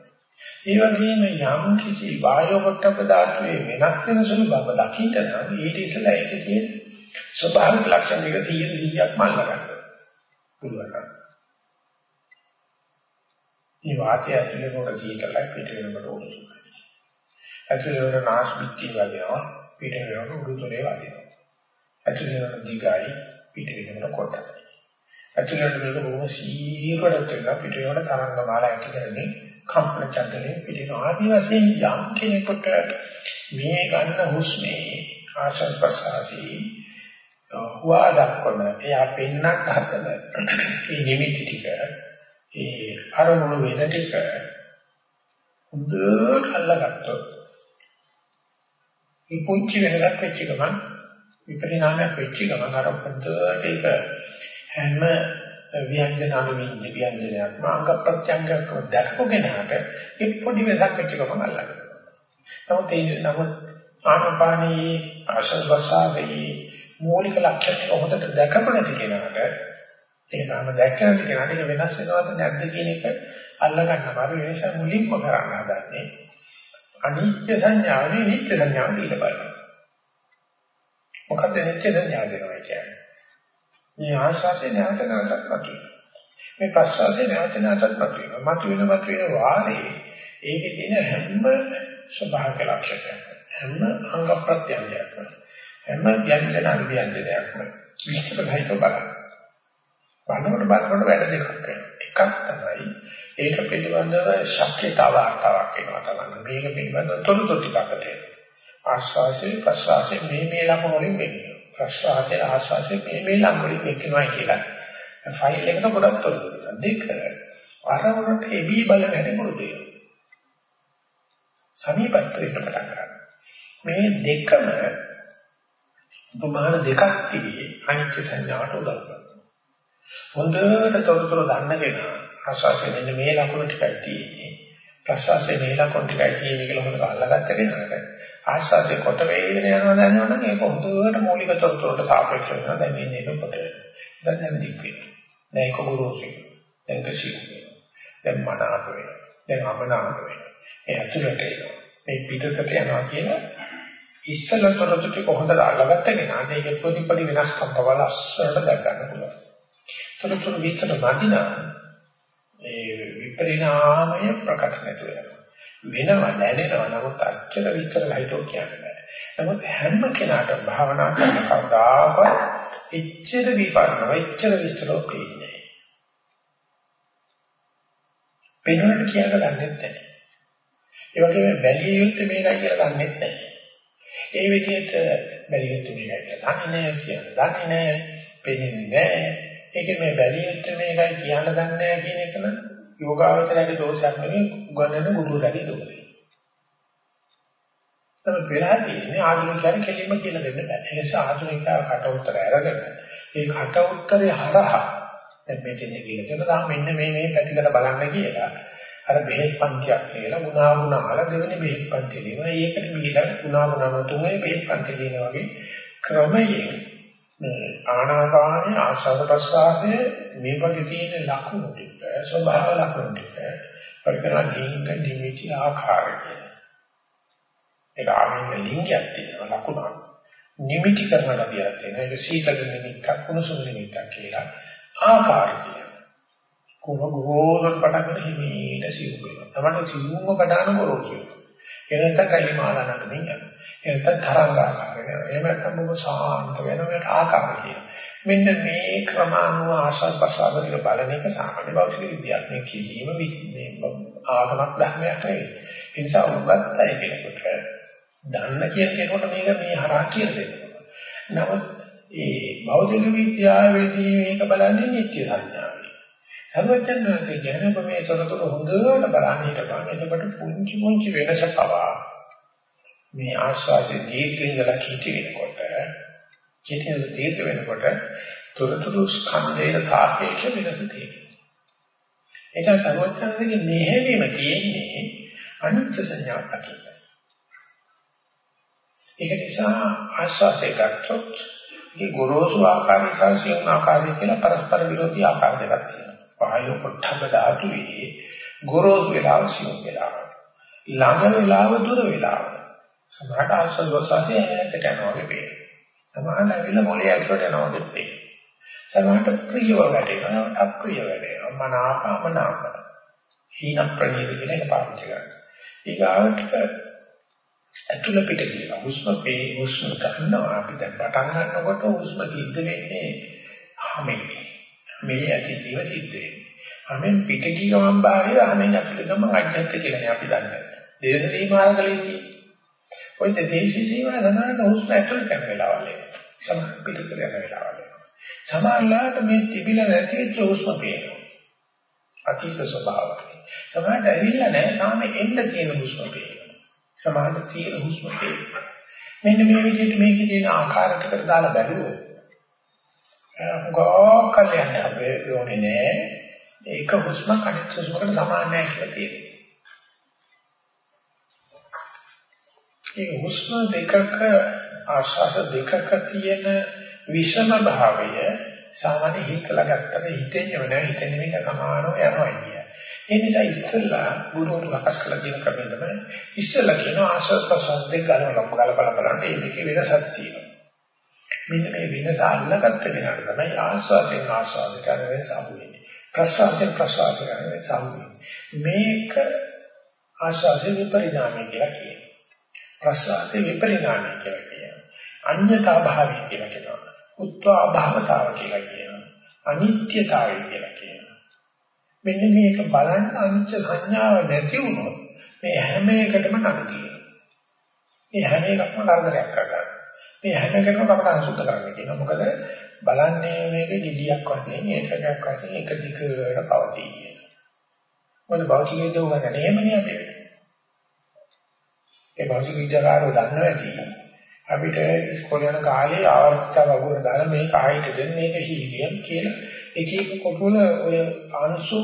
ඒ වගේම යම් කිසි වායෝ වටප ධාතුවේ වෙනස් වෙන සුළු බව දකින්න නම් ඊට ඉස්සෙල්ලා ඒකේ තියෙන ස්වභාවික ලක්ෂණ දෙක 100 100ක් මල්ල ගන්න පුළුවන්. මේ වාතය ඇතුලේ කොට සීතලයි පිට වෙනකොට උණුසුමයි. ඇතුලේ වල නාස්පිටි වදිනවා පිට වෙනකොට උඩුතොලේ වදිනවා. ඇතුලේ වල දිගයි පිට වෙනකොට කොටයි. ඇතුලේ වල මේක බොහොම සීරවට වෙනවා පිට වෙනකොට තරංග මාලා ඇතිකරන්නේ කම්පන චන්දනේ පිට වෙන ආදි වශයෙන් යම් කෙනෙකුට මේ ගන්න හුස්මේ ආශස් ප්‍රසාසී හුවා දක්වන එයා පෙන්නත් හදන මේ නිමිති ටික ඒ අරමුණු වෙන ටික හොඳට අල්ලගත්තොත් මේ පුංචි වෙනසක් වෙච්ච ගමන් විපරිණාමයක් වෙච්ච ගමන් අර හොඳට ඒක හැම ව්‍යංජන අනුවින්ද ව්‍යංජනයක් අංග ප්‍රත්‍යංගයක් දැකපු කෙනාට ඒ පොඩි වෙනසක් වෙච්ච ගමන් අල්ලගන්නවා. නමුත් ඒ නමුත් ආනපානී ආශස්වසාවේ මූලික ලක්ෂණ හොඳට දැකපු නැති කෙනාට ඒක නම් දැක්කම කෙනාට ඒක වෙනස් වෙනවද නැද්ද කියන එක අල්ලගන්න බැරි ඒ නිසා මුලින්ම කරන්න හදන්නේ අනිත්‍ය සංඥාවේ නිත්‍ය සංඥාව දීලා බලන්න. මොකද නිත්‍ය සංඥාව දෙනවා කියන්නේ. මේ ආශාසය නැවත නැවතත් මතුවෙනවා. මේ ප්‍රසවාසය නැවත නැවතත් මතුවෙනවා. මතුවෙන මතුවෙන වාරේ ඒකේ තියෙන හැම ස්වභාවික ලක්ෂණයක් හැම අංග ප්‍රත්‍යංගයක්ම හැම ව්‍යංජන අනුව්‍යංජනයක්ම විස්තර සහිතව බලන්න. බලනකොට බලනකොට වැඩ දෙකක් එකක් තමයි ඒක පිළිබඳව ශක්්‍යතාව අර්ථාවක් වෙනවා තමයි. මේක පිළිබඳව තොරතුරු ටිකක් තියෙනවා. ආශ්වාසයේ ප්‍රශ්වාසයේ මේ මේ ලක්ෂණ වලින් වෙන්නේ. ප්‍රශ්වාසයේ ආශ්වාසයේ මේ මේ ලක්ෂණ වලින් වෙනවා කියලා. ෆයිල් එකට ගොඩක් තොරතුරු දෙක අරමුණට එබී බලන හැටි මුරුදේ. සමීපස්තර වෙන්න පටන් ගන්නවා. මේ දෙකම උපමාන දෙකක් තිබී අනිත්‍ය සංඥාවට උදව් කරනවා. හොඳට තොරතුරු දන්න කෙනා ආස්වාසේ මෙන්න මේ ලකුණු ටිකයි තියෙන්නේ. ප්‍රසවාසයේ මේ ලකුණු ටිකයි තියෙන්නේ කියලා හොඳට අල්ලගත්ත කෙනාට ආස්වාසේ කොට වේගෙන යනවා දැනනවනම් ඒක හොඳට මූලික තොරතුරට සාපේක්ෂ වෙනවා. දැන් මේ නේද කොට වෙනවා. දැන් දැන් දික් වෙනවා. දැන් ඒක ගුරුසි. දැන් කසිය වෙනවා. දැන් මනාප වෙනවා. දැන් අපනාප වෙනවා. ඒ ඇතුළට එනවා. මේ පිටතට යනවා කියලා ඉස්සලතරට ටික හොඳට අල්ලගත්ත කෙනාට ඒක පොඩි වෙනස්කම් පවල අස්සරට දැක් ගන්න පුළුවන්. තොරතුරු විස්තර නැතිනම් ඒ විපරිණාමය ප්‍රකට නැතුව වෙනවා දැනෙනවා නමුත් අච්චර විස්තර ලයිටෝ කියන්නේ නමුත් හැම කෙනාටම භාවනා කරන කවදාකවත් එච්චර විපරණව එච්චර විස්තරෝ පේන්නේ පේනවට කියලා ගන්නෙත් නැහැ. ඒ වගේම බැලිය යුත්තේ මේකයි කියලා ගන්නෙත් නැහැ. ඒ විදිහට බැලිය යුත්තේ මේකයි කියලා දන්නේ නැහැ කියන්නේ. දන්නේ නැහැ, පේන්නේ නැහැ. ඒක මේ බැලිය යුත්තේ මේකයි කියන්න දන්නේ නැහැ කියන එක නම් යෝගාවචරයේ දෝෂයක් නෙවෙයි උගන්නන ගුරුවරයාගේ දෝෂය. තමයි වෙලා තියෙන්නේ ආධුනිකයන් කෙලින්ම කියලා දෙන්න බෑ. ඒ නිසා ආධුනිකයා කට උතර අරගෙන ඒ කට උතරේ හරහා දැන් මේ දෙන්නේ කියලා කියනවා මෙන්න මේ මේ පැතිකඩ බලන්න කියලා. අර බෙහෙත් පන්තියක් කියලා ගුණා ගුණාල දෙවෙනි බෙහෙත් පන්තිය දෙනවා. ඒකට බීලා ගුණා ගුණාම තුන්වෙනි බෙහෙත් පන්තිය දෙනවා වගේ ක්‍රමයෙන් ආනාපාන ආශාස ප්‍රසආසයේ මේ වගේ තියෙන ලක්ෂණ ටික ස්වභාව ලක්ෂණ ටික පරිකරණ ලිංග නිමිති ආකාරය ඒක ආමින් ලිංගයක් තියෙනවා ලකුණ නිමිති කරන ගතියක් තියෙනවා. ඒක සීතල නිමිත්තක් කුණුසුම නිමිත්තක් කියලා ආකාරය තියෙනවා. කුණ ගෝරන් පටන් හිමීට සිව් වෙනවා. තමයි සිව්ම පටාන ගොරෝසු එනත කලි මාලනට මියන එනත තරංගාකාර වෙනවා. එහෙම නැත්නම් ඔබ සාන්ත වෙනවා. ආකාරය මෙන්න මේ ක්‍රමානුව ආශාස් ප්‍රසාදික බලන එක සාමාන්‍ය භෞතික විද්‍යාත්මක කිරීම මේ ආගමක් ධර්මයක් නෙවෙයි. ඒ නිසා උගත් අය කෙනෙකුට දන්න කියන කෙනෙකුට මේක මේ හරහා කියලා දෙනවා නමුත් ඒ භෞතික විද්‍යාවේදී මේක බලන්නේ නිත්‍ය සංඥාව. සර්වඥාන්සේ කියන ඔබ මේ සරතොර හොඳට බලන්න හිටපන්. එතකොට පුංචි පුංචි වෙනස පවා මේ ආස්වාදයේ දීර්ඝ ඉඳලා කීටි වෙනකොට කීටි දීර්ඝ වෙනකොට තොරතුරු ස්කන්ධයේ තාපේක්ෂ වෙනස තියෙනවා. ඒක සර්වඥාන්සේගේ මෙහෙවීම තියෙන්නේ අනිත්‍ය සංඥාවක් දකින්න. ඒක නිසා ආස්වාදයේ ගත්තොත් මේ ගොරෝසු ආකාරය සහ සියුම් ආකාරය කියලා පරස්පර විරෝධී ආකාර දෙකක් තියෙනවා. වායු පොට්ටබ ධාතුවේ ගොරෝසු වෙලාව සියුම් වෙලාව. ළඟ වෙලාව දුර වෙලාව. සමහරට ආස්වාද වසාසේ ඇහැට යනවා වගේ පේනවා. සමහරට ඇවිල්ලා මොලේ ඇතුලට යනවා වගේ පේනවා. සමහරට ප්‍රියව වැටෙනවා අප්‍රිය වැටෙනවා. මනාපමනාප. හීන ප්‍රණීත කියන එක පාවිච්චි කරනවා. ඊගාවට ඇතුළ පිට කියන හුස්ම පේ හුස්ම ගන්නවා අපි දැන් පටන් ගන්නකොට හුස්ම සිද්ධ වෙන්නේ හැමෙන්නේ මේ ඇතිදීව සිද්ධ වෙන්නේ. අමෙන් පිට ගිය ගමන් බාහිර අමෙන් ඇතුළේ ගමන් අඥාත කියලානේ අපි දන්නේ. දේශ සීමාවකලදී ඔය දේශී සීමා සමානට හුස්ම ඇතුළේ යන වෙලාවල් එනවා. සමහර පිටතට යන වෙලාවල් එනවා. සමහරලාට මේ තිබිලා නැති වෙච්ච හුස්ම පේනවා. අතීත ස්වභාවය. සමහරට ඇවිල්ලා නැහැ තාම එන්න තියෙන හුස්ම පේනවා. සමහරට තියෙන හුස්ම පේනවා. මෙන්න මේ විදිහට මේකේ තියෙන ආකාරයකට දාලා බැලුවොත් ගෝකල් යන්නේ අපේ යෝනේ නෑ. ඒක හුස්ම අනිත් හුස්මකට සමාන නෑ කියලා තියෙනවා. ඒ හුස්ම දෙකක ආශ්වාස දෙකක තියෙන විෂම භාවය සාමාන්‍ය හිතලා ගත්තම හිතෙන්නේ නෑ හිතෙන්නේ මේක සමානව යනවා කියන්නේ. ඒ නිසා ඉස්සෙල්ලා ගුරුවරු වකස් කළ දින ක්‍රමෙ තමයි ඉස්සෙල්ලා කියන ආශ්වාස ප්‍රශ්වාස දෙක ගලවලා ගලපලා බලන්න මේ දෙකේ වෙනසක් තියෙනවා. මෙන්න මේ වෙනස අල්ලගත්ත කෙනාට තමයි ආස්වාදයෙන් ආස්වාද කරන වෙනස අහු වෙන්නේ. ප්‍රසවාසයෙන් ප්‍රසවාස කරන වෙනස අහු වෙන්නේ. මේක ආස්වාදයේ විපරිණාමය කියලා කියනවා. ප්‍රසවාසයේ විපරිණාමය කියලා කියනවා. අඤ්‍යතා භාවය කියලා කියනවා. උත්වා භාවතාව කියලා කියනවා. අනිත්‍යතාවය කියලා කියනවා. මෙන්න මේක බලන්න අනිත්‍ය සංඥාව නැති වුණොත් මේ හැම එකටම නඩු මේ හැම එකක්ම කරදරයක් කරගන්නවා. මේ හැම එකකම අපට අනුසුද්ධ කරන්න කියනවා. මොකද බලන්නේ මේක gediyak වශයෙන් ඒකකයක් වශයෙන් එක දිගට පවතී. මොකද භෞතික විද්‍යාව ගන්න එහෙමනේ අපි. ඒ භෞතික විද්‍යාවකාරෝ දන්නවා ඇති. අපිට ඉස්කෝලේ යන කාලේ ආවර්තික වගුර දාලා මේ කායිට දෙන්න මේක හීලියම් කියලා එක එක කොටුල ඔය අනුසු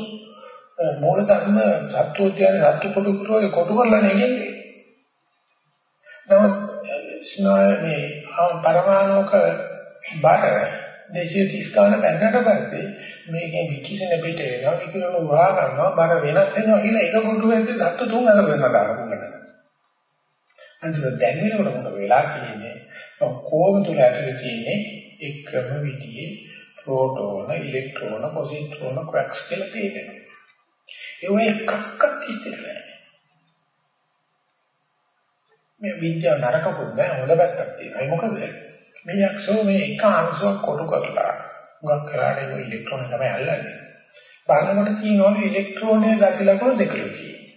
මූල ධර්ම සත්‍යෝද්‍යාන සත්‍ය කොටු කරලා කොටු කරලා නෙගෙන්නේ. නමුත් ස්නාය මේ පරමාණුක බර 230 ගාන බැන්නට පස්සේ මේකේ විකිසන පිට වෙනවා විකිරණ උරා ගන්නවා බර වෙනස් වෙනවා කියලා එක කොටුව ඇතුලේ සත්තු තුන් අරගෙන දානවා. අන්තිම දැන් වෙනකොට මොකද වෙලා තියෙන්නේ? කොහොම තුල ඇතුලේ තියෙන්නේ එකම විදිහේ ප්‍රෝටෝන, ඉලෙක්ට්‍රෝන, පොසිට්‍රෝන, ක්වැක්ස් කියලා තියෙනවා. ඒ වගේ එකක්වත් ඉස්තර නැහැ. මේ විද්‍යාව නරකකුත් නෑ හොඳ පැත්තක් තියෙනවා. ඒ මොකද මේ යක්ෂෝ මේ එක අංශුවක් කොටු කරලා ගොඩක් කරාට ඒ ඉලෙක්ට්‍රෝන තමයි අල්ලන්නේ. බලනකොට කියනවා ඉලෙක්ට්‍රෝනයේ ගති ලකුණු දෙකලු තියෙනවා.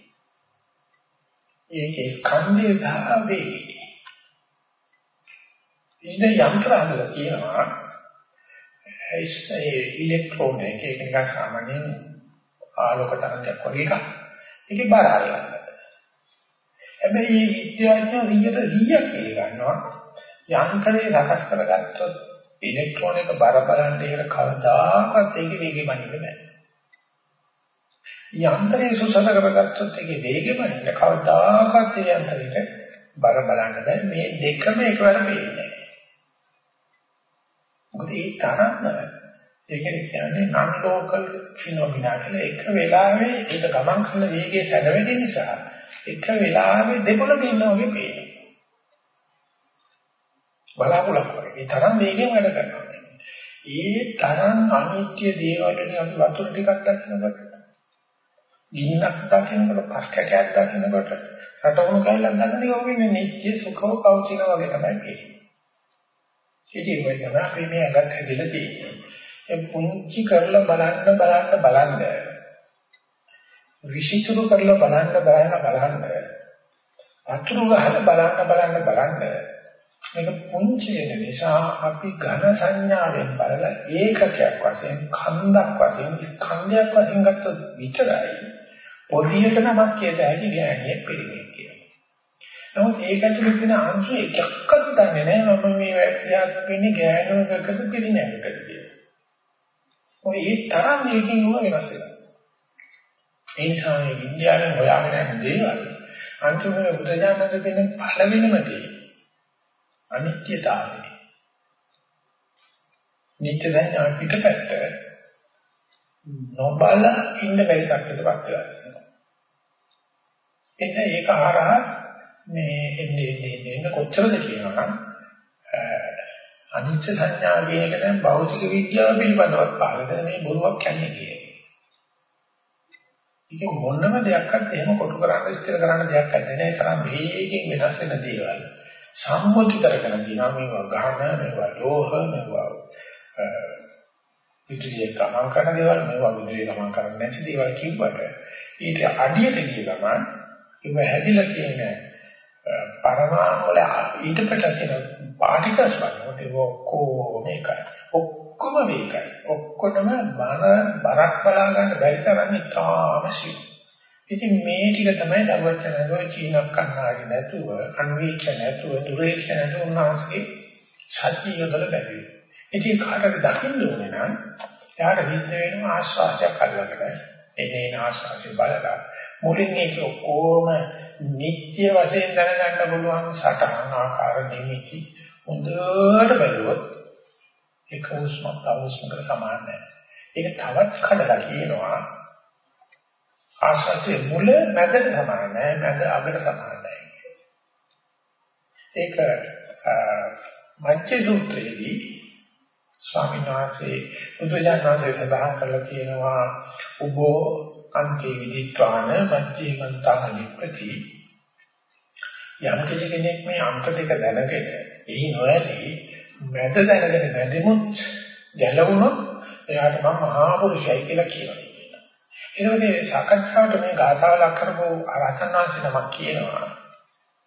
ඒකේ ස්කන්ධය ධාවේ. ඉතින් යන්ත්‍ර හදලා කියනවා ඒ ඉලෙක්ට්‍රෝන එක ඒක නිකන් සාමාන්‍යයෙන් ආලෝක තරංගයක් වගේ එකක්. ඒකේ බර අල්ලන්න. හැබැයි මේ විද්‍යාඥයෝ 100ට 100ක් පිළිගන්නවා යන්ත්‍රය සකස් කරගත්තොත් ඉලෙක්ට්‍රෝන එක බර බලන්න ඒක කවදාකවත් ඒකේ වේගෙ බනින්න බෑ. යන්ත්‍රය සුසල කරගත්තොත් ඒකේ වේගෙ බනින්න කවදාකවත් ඒ යන්ත්‍රයට බර බලන්න බෑ. මේ දෙකම එකවර වෙන්නේ මොකද ඒ තරම්ම ඒක කියන්නේ non local phenomena කියලා එක වෙලාවෙ ඒක ගමන් කරන වේගයේ සැදවෙන නිසා එක වෙලාවෙ දෙපොළක ඉන්නා වගේ පේනවා. බලාපොරොත්තු කරේ. ඒ තරම් වේගෙන් වැඩ කරනවා. ඒ තරම් අනිත්‍ය දේවල් වලින් අපි වතුර ටිකක් දකිනකොට ගින්නක් දකිනකොට පස් කැටයක් දකිනකොට රටවුණු කයිලක් දකිනකොට ඒක වෙන්නේ නිත්‍ය සුඛව පවතින වගේ තමයි පේන්නේ. ඉතින් ඔය තමයි අපි මේ අගත් හැදිලා තියෙන්නේ. ඒ පුංචි කරලා බලන්න බලන්න බලන්න විශිතුරු කරලා බලන්න බලන්න බලන්න අතුරු ගහලා බලන්න බලන්න බලන්න මේක පුංචි වෙන නිසා අපි ඝන සංඥාවෙන් බලලා ඒකකයක් වශයෙන් ඛණ්ඩක් වශයෙන් ඛණ්ඩයක් වශයෙන් ගත්තොත් විතරයි පොදියට නමක් කියත හැකි ගෑණියෙක් පිළිගන්නේ කියලා. නමුත් ඒක ඇතුළේ තියෙන අංශු එකක්වත් දන්නේ නැහැ මම මේ වැඩියක් වෙන්නේ ගෑණියෙකුට පිළිනැමකට කියලා. ඔය ඒ තරම් මේකේ නුව වෙනස් වෙනවා. ඒ නිසා මේ විද්‍යාවෙන් හොයාගෙන යන දේවල් අන්තිමට බුදුජානක දෙන පළවෙනිම දේ අනිත්‍යතාවය. නිත්‍ය සංඥා පිටපැත්ත නොබල ඉන්න බැරි තත්ත්වයකට පත් වෙලා තියෙනවා. එතන ඒක ආරහා මේ එන්නේ එන්නේ එන්නේ කොච්චරද කියනවනම් අනිත්‍ය සංඥා කියන එක දැන් භෞතික විද්‍යාව පිළිබඳව පාරකට මේ බොරුවක් කියන්නේ කියන්නේ. ඒක මොනම දෙයක්වත් එහෙම කොටු කරන්න ඉස්තර කරන්න දෙයක් නැහැ. ඒ තරම් වේගයෙන් වෙනස් වෙන දේවල්. සම්මුති කරගෙන තියෙනවා මේවා ගහන මේවා ලෝහ මේවා විදුලිය ගමන් කරන දේවල් මේවා විදුලිය ගමන් කරන්නේ නැති දේවල් කිව්වට ඊට අඩියට ගිය ගමන් ඒව හැදිලා තියෙන පරමාණු වල ඊට පිට තියෙන පාටිකල්ස් වලට ඒක ඔක්කොම එකයි ඔක්කොම මේකයි. ඔක්කොටම බර බරක් බලා ගන්න බැරි තරම් ඉතාම සිව් ඉතින් මේ ටික තමයි දරුවචනදෝ චීන කන්නාඩි නැතුව අන්වීක්ෂ නැතුව දුරේක්ෂ නැතුව උන්වහන්සේ සත්‍ය යොදලා බැලුවේ. ඉතින් කාටද දකින්න ඕනේ නම් එයාට හිත වෙන ආශ්වාසයක් අල්ලගෙන එනේ ආශ්වාසය බලලා මුලින් මේක ඔක්කොම නිත්‍ය වශයෙන් දැනගන්න පුළුවන් සටහන් ආකාර නිමිති හොඳට බැලුවොත් එක උස්මත් අවශ්‍යකට සමාන නැහැ. ඒක තවත් කඩලා කියනවා ආශ්වාසයේ මුල මැදට සමාන නැහැ මැද අගට සමාන නැහැ ඒක මච්චේ සූත්‍රයේදී ස්වාමීන් වහන්සේ බුදුජානක වහන්සේ සඳහන් කරලා තියෙනවා උබෝ අන්ති විදිත්වාන මච්චේ මන්තානි ප්‍රති යම් කෙනෙක් මේ අංක දෙක දැනගෙන එහි නොයදී මැද දැනගෙන මැදෙමුත් ගැලවුණොත් එයාට මම මහා පුරුෂයයි කියලා කියනවා ඒකෝනේ සාකච්ඡාවට මේ ගාථාව ලක් කරපු අරහතන් වහන්සේ නමක් කියනවා.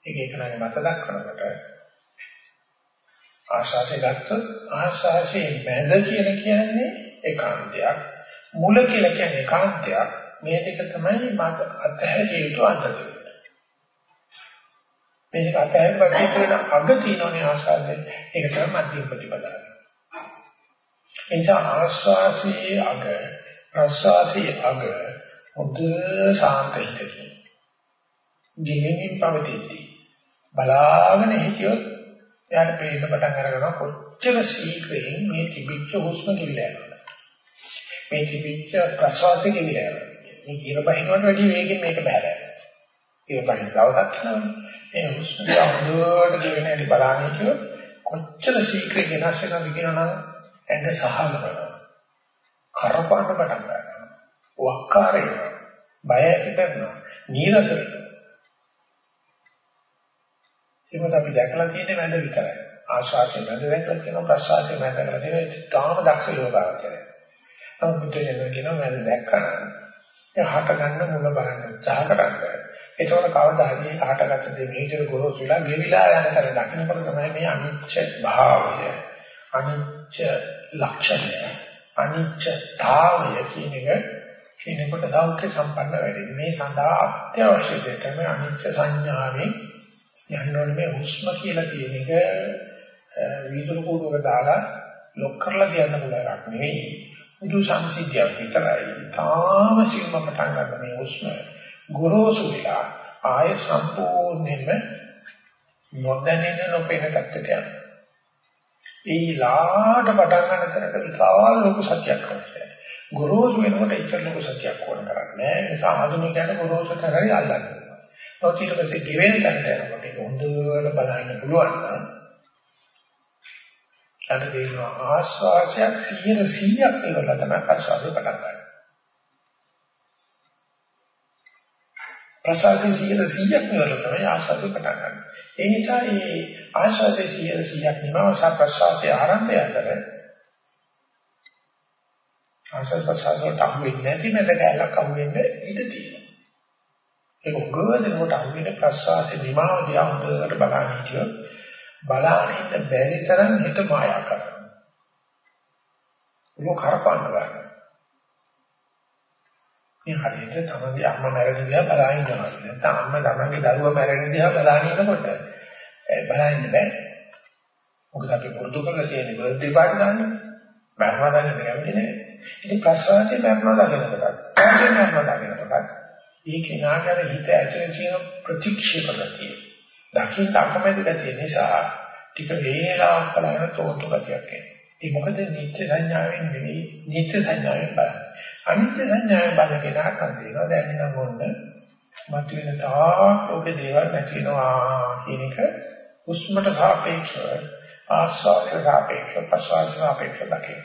ඒක එකනගේ මත දක්වනකොට ආශාසය ගත්තොත් ආශාසයේ මැද කියලා කියන්නේ ඒකාන්තයක්. මුල කියලා කියන්නේ ඒකාන්තයක්. මේ දෙක තමයි මත අතහැරිය යුතු අන්තය. මේක අතහැරලා තියෙන අග තියෙනනේ ආශාසය. ඒක තමයි මධ්‍යම ප්‍රතිපදාව. එනිසා ආශාසයේ අග ප්‍රස්වාසයේ අග හොඳ සාන්ත හිතකින් ගෙවෙමින් පවතිද්දී බලාගෙන හිටියොත් එයාට පේන්න පටන් අරගනවා කොච්චර ශීඝ්‍රයෙන් මේ තිබිච්ච හුස්ම කිවිලා යනවා. මේ තිබිච්ච ප්‍රසවාසය කිවිලා යනවා. මේ කියන බහිනවට වැඩි වේගෙන් මේක බහැලා යනවා. ඒ බහින දවසක් යනවා. ඒ හුස්ම දිහා ගෙවෙන හැටි බලන්නේ කියොත් කොච්චර ශීඝ්‍රයෙන් වෙනස් වෙනවද කියනනම් ඇඟ සහල කරනවා. කරපාන්න පටන් ගන්නවා. වක්කාරය බය ඇති කරනවා. නීරස වෙනවා. ඒකත් අපි දැකලා තියෙන්නේ මැද විතරයි. ආශාසයෙන් මැද දැකලා තියෙනවා ප්‍රසආසයෙන් මැද දැකලා තියෙනවා තාම දක්ෂ යෝගාවචරය. නමුත් බුදුරජාණන් කියනවා මැද දැක්කම ඒ හට ගන්න මුල බලන්න උත්සාහ කරන්න. ඒකවල කවදා හරි හටගත්ත දේ මේචර ගොරෝසුලා ගෙවිලා යන තර දකින්නකොට තමයි මේ අනිච්ච භාවය අනිච්ච ලක්ෂණය අනිච්චතාවය කියන එක කියනකොට සෞඛ්‍ය සම්පන්න වෙන්නේ. මේ සඳහා අත්‍යවශ්‍ය දෙයක් තමයි අනිච්ච සංඥාවෙන් යන්න ඕනේ මේ හුස්ම කියලා කියන එක වීදුරු කූඩුවක දාලා ලොක් කරලා තියන්න පුළුවන් එකක් නෙවෙයි. මුදු සංසිද්ධියක් විතරයි. තාම සිල්ම පටන් ගන්න මේ හුස්ම ගොරෝසු වෙලා ආය සම්පූර්ණයෙන්ම නොදැනෙන නොපෙනෙන තත්ත්වයට යනවා. ඒ ලාඩ පටන් ගන්න තැනක විශාල ලොකු සත්‍යයක් කරන්නේ. ගොරෝසු වෙනකොට ඉච්ඡර ලොකු සත්‍යයක් වුණ කරන්නේ. ඒ නිසා ආධුනිකයන් ගොරෝසු කරරි අල්ලන්නේ. ඔය ඊට පස්සේ ගෙවෙන තැනට යනකොට ඒක හොඳට බලන්න පුළුවන් නම් අර දෙනවා ආස්වාසයක් 100 100ක් ඉවරලා තමයි ආස්වාදේ පටන් ගන්න. ප්‍රසාරයේ 100 100ක් ඉවරලා තමයි ආස්වාදේ පටන් ගන්න. ඒ නිසා මේ ආස්වාදයේ 100 100ක් නිමවස ප්‍රසාරයේ ආරම්භය අතර ආස්වාද ප්‍රසාරයට අහු වෙන්නේ නැති මැද කැලක් අහු වෙන්නේ ඉඳ තියෙනවා. ඒක උගවදනකොට අහුවෙන ප්‍රස්වාසයේ විමාව දිහා හොඳට බලන්න හිටියොත් බලාගෙන ඉන්න බැරි තරම් හිත මායා කරනවා. ඒක කරපන්න ගන්න. මේ හරියට තමයි අම්මා මැරෙන දිහා බලාගෙන ඉන්නවා. නැත්නම් අම්මා තමන්ගේ දරුවා මැරෙන දිහා බලාගෙන ඉන්නකොට බලන්න බෑ. මොකද අපි පුරුදු කරලා තියෙන බර්ත්ඩේ පාටි ගන්න. මරනවා ගන්න කැමති නෑ. ඉතින් ප්‍රස්වාසයේ මරනවා ගන්නකොට, ප්‍රස්වාසයේ මරනවා ගන්නකොට ඒ කෙනාගේ හිත ඇතුලේ තියෙන ප්‍රතික්ෂේප ගතිය. දකින්න අකමැති ගතිය නිසා ටික වේලාවක් බලන තෝතු ගතියක් එනවා. ඒ මොකද නිත්‍ය සංඥාවෙන් නෙවෙයි නිත්‍ය සංඥාවෙන් බලන. අනිත්‍ය සංඥාවෙන් බලන කෙනාට තේරෙනවා දැන් නම් මොන්න මතුවෙන තාක් ලෝකේ දේවල් නැතිනවා කියන එක උස්මට සාපේක්ෂව ආස්වාදයට සාපේක්ෂව ප්‍රසවාසයට සාපේක්ෂව දකින්න.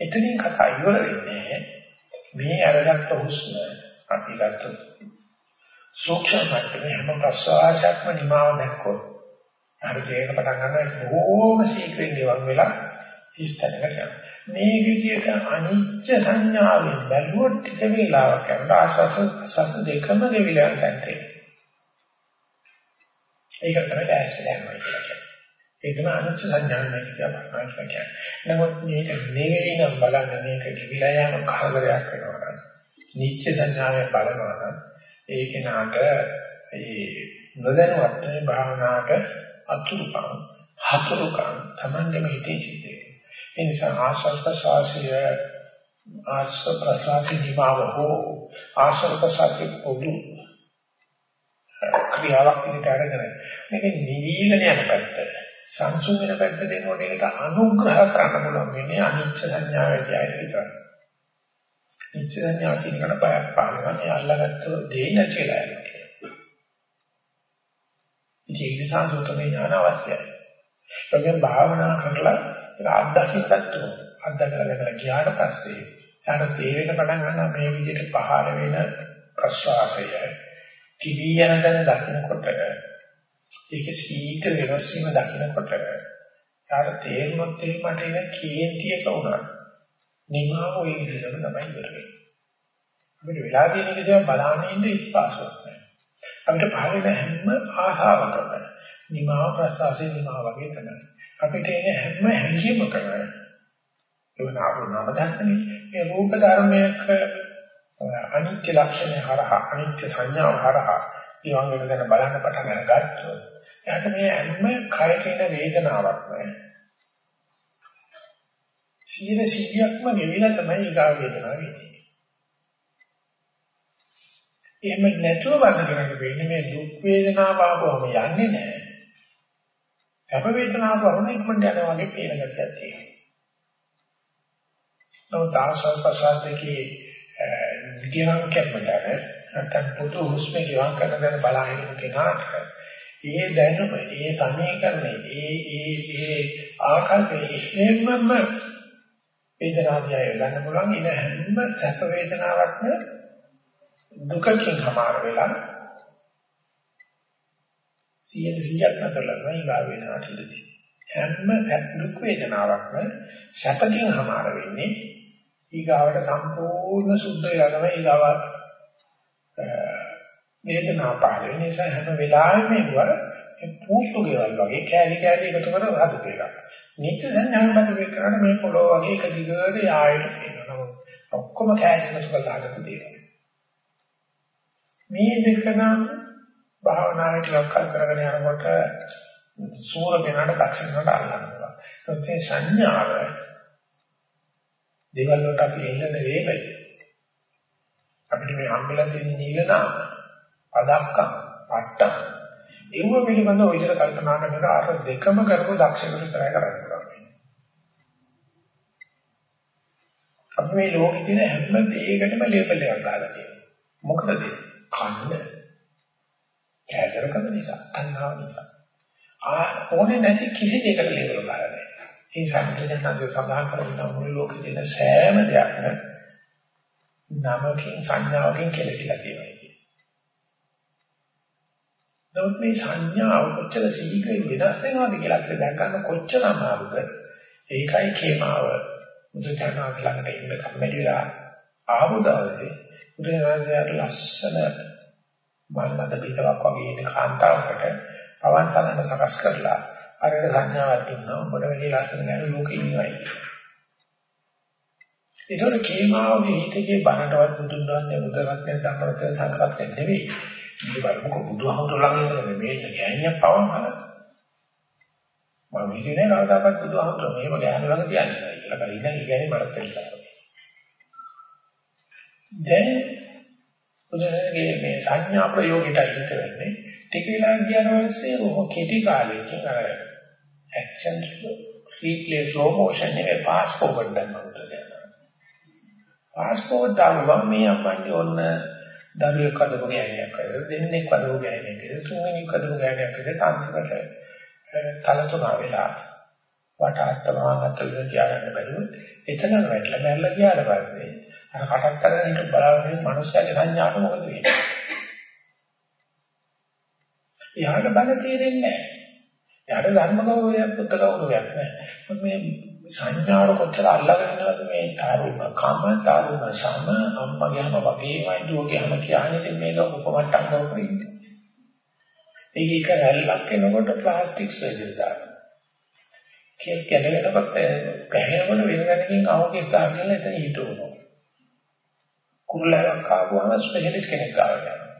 එතනින් කතා ඉවර වෙන්නේ මේ අරගත්ත හුස්ම අපි ගත්තොත් සූක්ෂම මට්ටමේ හැම ප්‍රසවාසයක්ම නිමාව දැක්කොත් අර තේරෙන පටන් ගන්නවා බොහෝම ශීඝ්‍රයෙන් ගෙවන් වෙලා හිස්තැනකට යනවා. මේ විදිහට අනිච්ච සංඥාවෙන් බැලුවොත් ටික වේලාවක් යනකොට ආශාස සස දෙකම ගෙවිලා යනවා. ඒක තමයි ඇස්ලෙන් වෙන්නේ කියලා කියන්නේ. ඒ තමයි අනිච්ච සංඥාවෙන් කියලා කියන්නේ. නමුත් මේක නෙවෙයි නම් බලන්න මේක කිවිලා යන කරදරයක් වෙනවා නම් නිත්‍ය සංඥාවෙන් බලනවා නම් ඒ කෙනාට ඒ නොදැනුවත් මේ භාවනාවට අතුරුකම් හතුරුකම් Tamandem හිතේ සිද්ධ වෙනවා. ඒ නිසා ආස්වාද ප්‍රසවාසය ආස්වාද ප්‍රසවාසී නිමාව හෝ ආස්වාද ප්‍රසවාසී පොදු ක්‍රියාවක් විදිහට අරගෙන මේක නිවිලන යන පැත්ත සංසුන් වෙන පැත්ත දෙනකොට ඒකට අනුග්‍රහ කරන්න පුළුවන් වෙන්නේ අනිච්ච සංඥාව ඇතියි විතරයි. නිච්ච සංඥාව කියන එකට බයක් පානවා. මේ අල්ලගත්ත දේ නැතිලා යනවා. ඉතින් ඒ නිසා සෝතමේ ඥාන අවශ්‍යයි. ඒකෙන් භාවනා කරලා ඒක අත්දකින්නත් ඕන. අත්දකලා ගලා ගියාට පස්සේ යාට තේරෙන පටන් ගන්නවා මේ විදිහට පහළ වෙන ප්‍රසවාසය කිවි යන දැන දකින්නකොට ඒක සීඝ්‍ර වෙනස් වීම දකිනකොට යාට තේරුනොත් ඒ මට එන කේන්තියක උනා. නිමාව ওই විදිහටම තමයි ඉවරන්නේ. අපිට වෙලා තියෙන එක දිහා බලාගෙන ඉන්න ඉස්පාසුවක් නැහැ. අපිට පහළ හැම ආසාවකම නිමාව ප්‍රසාසී නිමාව වගේ තමයි. අපිට එන හැම හැඟීමකම ඒවන ආරුණම දැක්කනේ මේ රූප ධර්මයක අනිත්‍ය ලක්ෂණය හරහා අනිත්‍ය සංඥාව හරහා ඊවං වෙන දැන බලන්න පටන් අරගත්තොත් එයාට මේ හැම කයට එන වේදනාවක්ම 100%ක්ම ගෙවිලා තමයි ඊගා වේදනාව වෙන්නේ. එහෙම නැතුව බලන කෙනෙක් වෙන්නේ මේ දුක් වේදනාව ආවම යන්නේ නැහැ. අප වේදනාව වරණ ඉක්මනට යනවා වගේ පේන ගැටියක් තියෙනවා. නමුත් ආසල් ප්‍රසාදකේ විද්‍යාව කැපමඩර නැත්නම් පොදු හුස්ම ගිවන් කරන දැන බලහින්න කෙනාට ඒ දැනුම ඒ සමීකරණේ ඒ ඒ ඒ ආකල්පේ හැමම වේදනාවයි ගන්න පුළුවන් ඉන හැම සැප වේදනාවක්ම දුකකින් හමාර වෙලා 100ක් නතරලා ඊගා වෙනාට ඉඳී හැම සැප දුක් වේදනාවක්ම සැපකින් හමාර වෙන්නේ ඊගාවට සම්පූර්ණ සුද්ධ වෙලා තමයි ඊගාව වේදනාව පහළ වෙන නිසා හැම වෙලාවෙම ඒවර පූසු ගෙවල් වගේ කෑලි කෑලි එකතු කර හදපු එකක්. නිත්‍ය සංඥාමත වේ කරන මේ පොළොව වගේ එක දිගට යායට පේනවා. ඔක්කොම කෑලි එකතු කරලා හදපු දේවල්. මේ දෙක නම් භාවනාවේ ටිකක් කල් කරගෙන යනකොට සූර වෙනාට දක්ෂිනකට අල්ලනවා. ඒ සංඥාව දේවල් වලට අපි එන්න නෙවෙයි. අපිට මේ හම්බෙලා තියෙන නීලනාම පදක්කම් පට්ටම් ඒව පිළිබඳව ඔය විදිහට කල්පනා කරනකොට අර දෙකම කරපු දක්ෂකම විතරයි කරන්න පුළුවන්. අපි මේ ලෝකේ තියෙන හැම දෙයකටම ලේබල් එකක් දාලා තියෙනවා. මොකද කන්න කැදරකම නිසා, තණ්හාව නිසා. ආ ඕනේ නැති කිසි දෙයකට ලේබල් දාලා නැහැ. ඒ සම්පූර්ණයෙන් සඳහන් කරන මුළු ලෝකේ තියෙන සෑම දෙයක්ම නමකින් සංඥාවකින් කෙලසිලා තියෙනවා. නමුත් මේ සංඥාව කොච්චර සීඝ්‍ර වෙනස් වෙනවද කියලා අපිට දැක ගන්න කොච්චර අමාරුද ඒකයි කේමාව මුදචානාව ළඟට ඉන්න කම්මැලිලා ආපු දවසේ උදේනාට ලස්සන මල්මද පිටවක් වගේ ඉන්න කාන්තාවකට පවන් සලන සකස් කරලා අරට සංඥාවක් දුන්නා උඹට වැඩි ලස්සන ගැන ලෝකෙ ඉන්නවයි ඒතකොට කේමාවගේ හිතේ බණටවත් බුදුන් වහන්සේ බුදුරත්නය ධම්මරත්නය සංකල්ප නෙවෙයි මේ බලමුකෝ බුදුහාමුදුර ළඟ ඉඳලා මේ ගෑණියක් පවම හදලා. මම හිතන්නේ කවදාකවත් බුදුහාමුදුර මේව ගෑණි ළඟ තියන්නේ නැහැ කියලා. බැරි නම් ඉන්නේ මට තේරෙලා. දැන් බුදුරජාණන්ගේ මේ සංඥා ප්‍රයෝගයට හිත වෙන්නේ ටික වෙලා ගියාට පස්සේ ඔහොම කෙටි කාලයකින් අර ඇක්ෂන් රීප්ලේ ස්ලෝ මොෂන් එකේ පාස් ෆෝවර්ඩ් කරනවා. පාස් ෆෝවර්ඩ් දානවා මේ අපන්නේ ඔන්න දරුවෙක් අදපු ගෑණියක් කරලා දෙන්නෙක් අදපු ගෑණියක් කරලා තුන්වෙනික් අදපු ගෑණියක් කරලා අන්තිමට තල තුනා වෙලා වටාත් මාගතල තියාගන්න බැරුව එතනම වැටලා මැරලා ගියාට පස්සේ අර කටක් කරගෙන ඉන්න බලාගෙන මිනිස්සුගේ සංඥාට මොකද වෙන්නේ? එයාට බල තේරෙන්නේ නැහැ. එයාට ධර්ම ගෞරවයක් බුද්ධ ගෞරවයක් නැහැ. මේ සංඥාව කොච්චර අල්ලගෙන ඉනවද මේ තරුණ කම තරුණ සම අම්මගේම වගේමයි දුවගේම කියන්නේ මේක උපමට්ටම් කරගෙන ඉන්නේ. ඒක එක රැල්ලක් එනකොට ප්ලාස්ටික් සර්ජරි දානවා. කේස් කැඩෙනකොට පැහැෙනකොට වෙන දැනකින් අවකේ ගන්න එතන හිටවනවා. කුරුල්ලක් ආවම ස්පෙෂලිස්ට් කෙනෙක් ගාවට යනවා.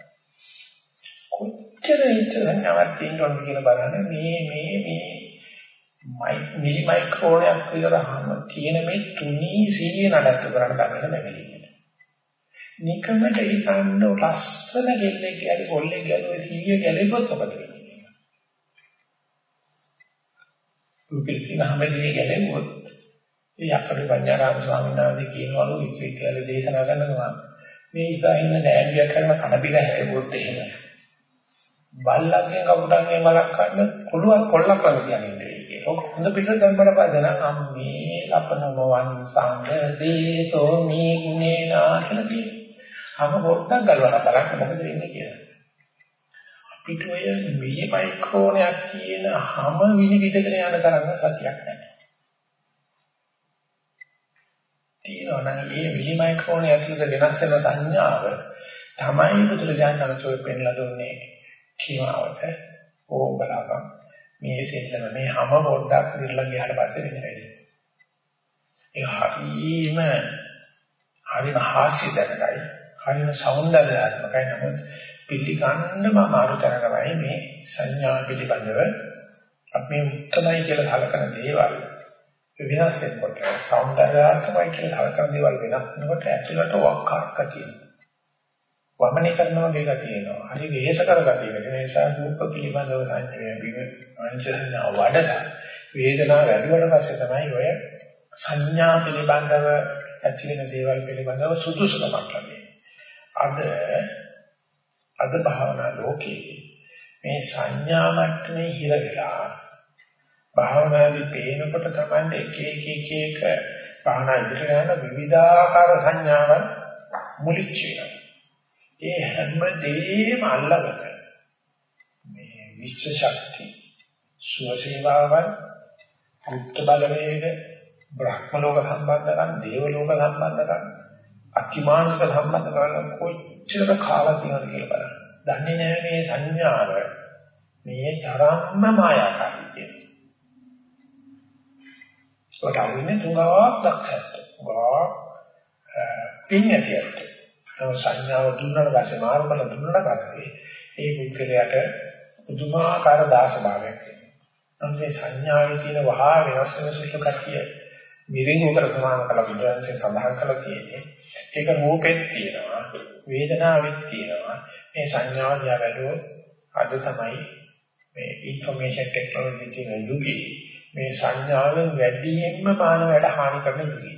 කොච්චර හිත සංඥාවක් තියෙනවද කියලා බලන්න මේ මේ මේ මිලි මයික්‍රෝනයක් විතරම තියෙන මේ තුනී සීය නඩත්තු කරන්න ගන්න බැහැ. නිකමට හිතන්න ලස්සන ගෙල්ලෙක් කියලා කොල්ලෙක් කියලා සීය ගැලෙපොත් මොකද වෙන්නේ? උපිරිසින හැමදේම ගැලෙමුවොත් ඒ අපේ පඤ්ඤාරාම ස්වාමීන් වහන්සේ කියනවලු ඉතින් කියලා දේශනා කරනවා මේ ඉතින් ඉන්න නෑඩියක් කරන කන පිළ හැරෙවොත් එහෙම බල්ලන්ගෙන් කපුටන්ගෙන් මලක් ගන්න කොළුවක් කොල්ලක් වගේ කියන්නේ ඔක හොඳ පිටට දැම්මම පස්සේ නම් අම්මේ ලපනමවන් සංගදී සෝමි ගුණේනා කියලා තියෙනවා. අම පොඩ්ඩක් ගලවලා බලන්න මොකද වෙන්නේ කියලා. අපිට ඔය මිලි මයික්‍රෝනයක් කියන හැම විනිවිදගෙන යන තරම් සතියක් නැහැ. තියෙනවා. නම් ඒ මිලි මයික්‍රෝන ඇතුළත වෙනස් වෙන සංඥාව තමයි බුදුරජාණන් වහන්සේ පෙන්ලා දුන්නේ. කීමාවට? ඕම් බලපන්. මේ සෙල්ලම මේ හැම පොඩ්ඩක් දිරලා ගියාට පස්සේ වෙන වැඩි. ඒ හරීම හරිම හාස්‍යදකයි හරිම సౌందర్యාත්මකයි. නමුත් පිළිගන්නම අමාරු තරකමයි මේ සංඥා පිළිබඳව අපි උත්තරයි කියලා හලකන දේවල්. වෙනස් වෙනකොට සෞන්දර්යාත්මකයි කියලා හලකන දේවල් වෙනස් වෙනකොට ඇතුළට වක්කාක්ක තියෙනවා. වමනය කරනවා වගේ තියෙනවා. හරි වෙහෙස කරගතිය වෙන නිසා රූප පිළිබඳව සංඥා වංචනා වඩලා වේදනාව වැඩි වෙන පස්සේ තමයි ඔය සංඥා පිළිබඳව ඇති වෙන දේවල් පිළිබඳව සුදුසුකමක් ලැබෙන්නේ. අද අද භාවනා ලෝකේ මේ සංඥා මට්ටමේ හිර වෙලා භාවනාවේ පේනකොට තමයි එක එක එක එක භාවනා ඉදිරියට යන විවිධාකාර සංඥාවන් මුලිච්ච වෙනවා. ඒ හැම දෙයක්ම අල්ලගෙන මේ විශ්ව ශක්තිය සුවසේවාවන් මුක්ත බලවේග බ්‍රහ්ම ලෝක සම්බන්ධකම් දේව ලෝක සම්බන්ධකම් අතිමානුක සම්බන්ධකම් කොච්චර කාලයක් තියෙනවද කියලා බලන්න. දන්නේ නැහැ මේ සංඥාව මේ තරම්ම මායාකාරී ඒකට අවිනේ තුනාවක් දක්ෂයත්. ගා පින්නේ තියත්. සංඥාව දුන්නාට පස්සේ මාර්ගඵල දුන්නාට පස්සේ ඒ පුද්ගලයාට පුදුමාකාර දාසභාවයක් එනවා. මේ සංඥාවේ තියෙන වහා වෙනස් වෙන සුළු කතිය මිරිඟුකට සමාන කළ බුදුන්සේ සඳහන් කළා කියන්නේ ඒක රූපෙත් තියෙනවා වේදනාවෙත් තියෙනවා මේ සංඥාව දිහා බැලුවොත් අද තමයි මේ ইনফরমේෂන් ටෙක්නොලොජි කියන යුගයේ මේ සංඥාවෙන් වැඩියෙන්ම මානවයට හානි කරන යුගය.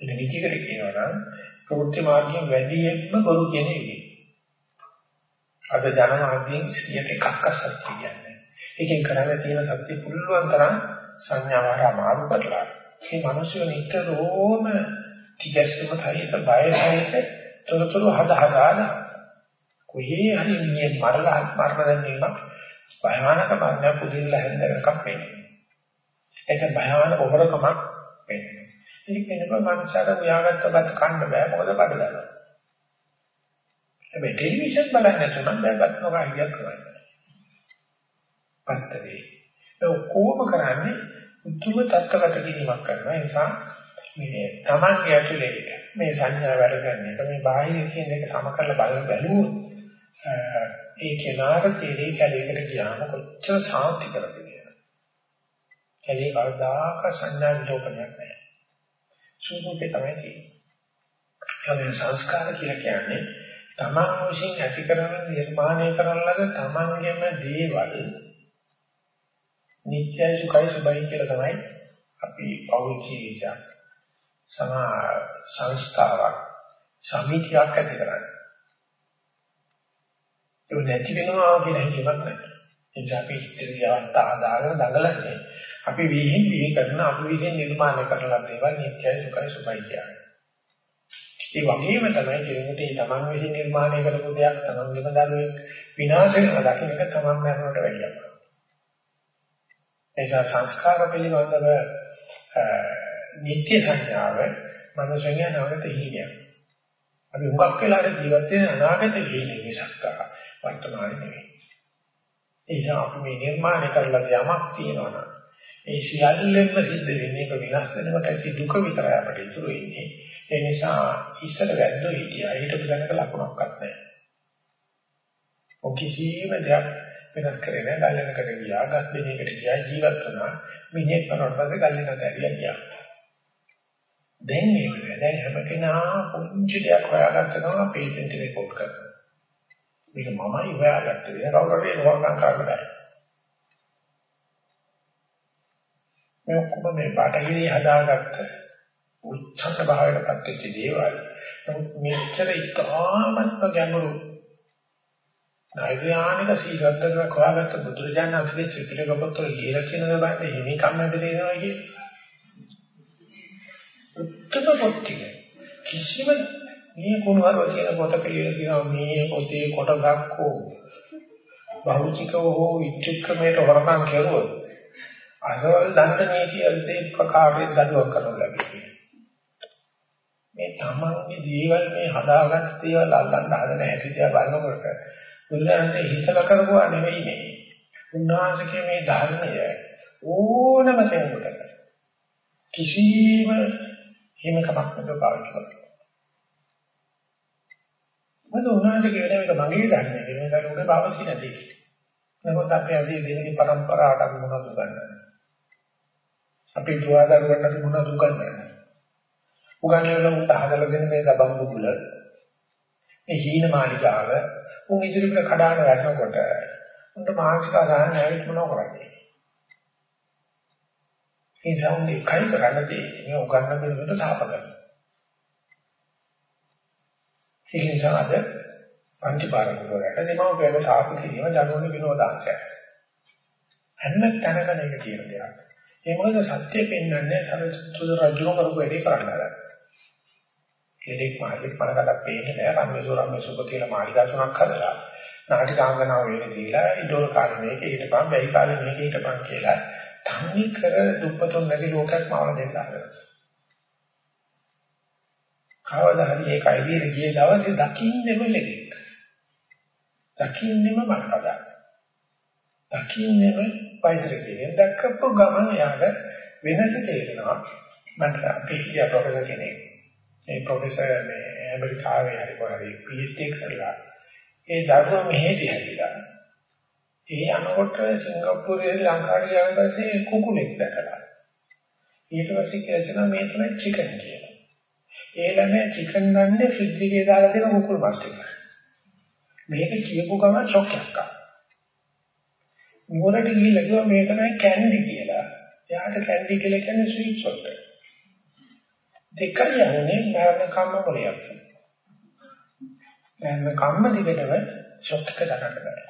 එන විදිහකට කියනවා නම් ප්‍රවෘත්ති මාර්ගයෙන් වැඩියෙන්ම බොරු කියන යුගය. අද ජනමාධ්‍යයෙන් 100ට එකක් අස්සක් කියන්නේ. ඒකෙන් කරන්න තියෙන සත්‍ය පුළුවන් තරම් සංඥාවට අමාරු කරලා මේ මිනිස්සු නිතරම තිගැස්සුම තයිත බයයිත තොරතුරු හද හදාන කොහේ හරි මේ මරලා මරණ දැනීමක් භයානක බන්නේ පුදුල්ල හැන්දරකක් වෙන්නේ. ඒක භයානක ඔබරකමක් වෙන්නේ. ඒක වෙනකොට මනුෂ්‍යර ව්‍යාගත්ත බත් කන්න බෑ මොකද බඩදනවා. හැබැයි ටෙලිවිෂන් බලන්න නැතුනම් බෑපත් නොකහියක් කරන්නේ. පත්තරේ. ඒ ඔක්කොම කරන්නේ උතුම් තත්ත්වගත කිරීමක් කරනවා. ඒ නිසා මේ Tamange ඇතුලේ මේ සංඥා වැඩ ගන්න එක මේ බාහිර කියන එක සම කරලා බලන බැලුවොත් ඒ කෙනාට තේරෙයි කැලේකට ගියාම කොච්චර සාන්ති කරද කියලා. කැලේ කවදාක සංඥා විලෝපනයක් නැහැ. සූදුකේ තමයි තියෙන්නේ. සංස්කාර කියලා කියන්නේ තමන් විසින් ඇති කරන නිර්මාණය කරන ලද තමන්ගේම දේවල් නිත්‍යයි සුඛයි සුබයි කියලා තමයි අපි පෞල් ජීවිතයක් සමා සංස්ථාවක් සමිතියක් ඇති කරන්නේ. ඒක නැති වෙනවා කියන හැඟීමක් නැහැ. එනිසා අපි ඉතිරියවන්ට ආදාගෙන දඟලන්නේ. අපි විහිං විහි කරන අපි විසින් නිර්මාණය කරන දේවල් නිත්‍යයි සුඛයි සුභයි කියන්නේ. ඒ වගේම තමයි කෙනෙකුට මේ තමන් විසින් නිර්මාණය කරපු දෙයක් තමන් නිබඳන්නේ විනාශ වෙනවා දකින්න එක තමන් මරනට වැඩියක්. එනිසා සංස්කාර පිළිබඳව නිත්‍ය සංඥාව මනසෙන් යනවට හිණියක්. අපි හුඟක් වෙලාට ජීවත් වෙන අනාගත ජීවිතේ මිසක් වර්තමානයේ නෙවෙයි. ඒ නිසා අපි මේ නිර්මාණය කරලා යමක් තියෙනවා ඒ සියල්ලෙම සිද්ධ වෙන්නේ ඒක විනාශ වෙනකොට ඇති දුක විතරයි අපිට ඉතුරු වෙන්නේ. ඒ නිසා ඉස්සර වැද්දෝ හිටියා. ඊට පිටනක ලකුණක්වත් නැහැ. ඔකිසීම දෙයක් වෙනස් කරේ නැහැ. ගල්ලනකට ගියා, ගස් දෙනයකට ගියා, ජීවත් වුණා. මිනිහෙක් කරනකොට පස්සේ ගල්ලනකට ඇරියා ගියා. දැන් ඒක දැන් හැම කෙනා පුංචි දෙයක් හොයාගත්ත ගමන් පේටන්ට් රෙකෝඩ් කරනවා. මේක මමයි හොයාගත්තේ වෙන කවුරුහරි හොරකම් කරන්න බෑ. මේ ඔක්කොම මේ පාටගිරිය හදාගත්ත උච්චත භාවයකට පත්වෙච්ච දේවල්. නමුත් මෙච්චර ඉතාමත්ම ගැඹුරු නෛර්යානික සීලද්දක හොයාගත්ත බුදුරජාණන් වහන්සේ ත්‍රිපිටක පොතේ ලියලා තියෙන දේ බලන්න හිමිකම් නැදෙනවා කියන්නේ. උත්තර පොත්තිය කිසිම මේ කුණවර තියෙන පොත කියලා කියනවා මේ පොතේ කොටසක් හෝ බහුචිකව හෝ විචක්‍රමයට වරණම් කෙරුවොත් අසවල් දඬ නීති අල්පේ ප්‍රකාරයෙන් දඩුවම් කරන්න ලැබෙන්නේ. මේ තමන්ගේ දේවල් මේ හදාගත්ත දේවල් අල්ලන්න හදන හැටි දිහා බලනකොට බුදුරජාණන්සේ හිතලා කරපුවා නෙවෙයි මේ. උන්වහන්සේගේ මේ ධර්මය ඕනම කෙනෙකුට කිසිම හිමකමක් නැතුව පාවිච්චි කරනවා. මොකද උන්වහන්සේ කියන එක මගේ ධර්මය කියන එකට උඩ පාවිච්චි නැති. නමුත් අපි අද දෙවෙනි પરම්පරාවට අපි මොනවද ගන්නන්නේ? අපි දුවදරුවන් අපි මොනවද උගන්වන්නේ? උගන්වලා උන්ට හදලා දෙන මේ සබම් බුබුල මේ හීන මාලිකාව උන් ඉදිරියට කඩාන වැටෙනකොට උන්ට මානසික ආසාරණ ඇවිත් මොනව කරන්නේ? ඒ සෞන්දර්යයි කරන්න තියෙන්නේ මේ උගන්වන දෙයට සාප කරනවා. ඒ නිසා අද පන්ති පාරමිත වලට දෙමව්පියන්ට සාප කිරීම දරුවන්ගේ විනෝදාංශයක්. හැම තැනකම මේක තියෙන දෙයක්. ඒ මොකද සත්‍ය පෙන්වන්නේ සරසුදු රජු කරපු වැඩේ කරන්න ආරයි. කෙනෙක් මාළික පරකට පේන්නේ නැහැ රම්මේසෝ රම්මේසෝක කියලා මාළිකා තුනක් හදලා නාටිකාංගනාව වෙන දීලා ඉදොල් කාලේ මේක හිටපන් බැයි කාලේ මේක හිටපන් කියලා තන්නේ කර දුප්පතුන් නැති ලෝකයක් මාවල දෙන්න හදලා. කවදා හරි ඒ කයිදිර ගිය දවසේ දකින්නෙම ලෙඩෙක්. දකින්නෙම මනකදා. දකින්නෙම වයසට දැක්කපු ගමන් යාට වෙනස තේරෙනවා. මට අපේ කියා ප්‍රොෆෙසර් කෙනෙක්. ඒ ප්‍රොෆෙසර් මේ ඇමරිකාවේ හරි කොහරි PhD කරලා ඒ දරුවා මෙහෙදී හැදිලා. ඒ අනකොට සිංගප්පූරුවේ ලංකාවට ගියාට පස්සේ කුකුලෙක් දැකලා. ඊට පස්සේ කියලා මේ තමයි චිකන් කියලා. ඒ ළමයා චිකන් ගන්නේ ෆ්‍රිජ් එකේ දාලා තියෙන කුකුල් මස් ටික. මේක කියපු ගමන් ෂොක් එකක් ආවා. මොරට ගිහිල්ලා කිව්වා මේක තමයි කැන්ඩි කියලා. එයාට කැන්ඩි කියලා කියන්නේ ස්වීට් සොල්ට්. දෙකම යන්නේ මරණ කම්ම මොලයක්. දැන් කම්ම දිගටම ෂොක් එක දාන්න බෑ.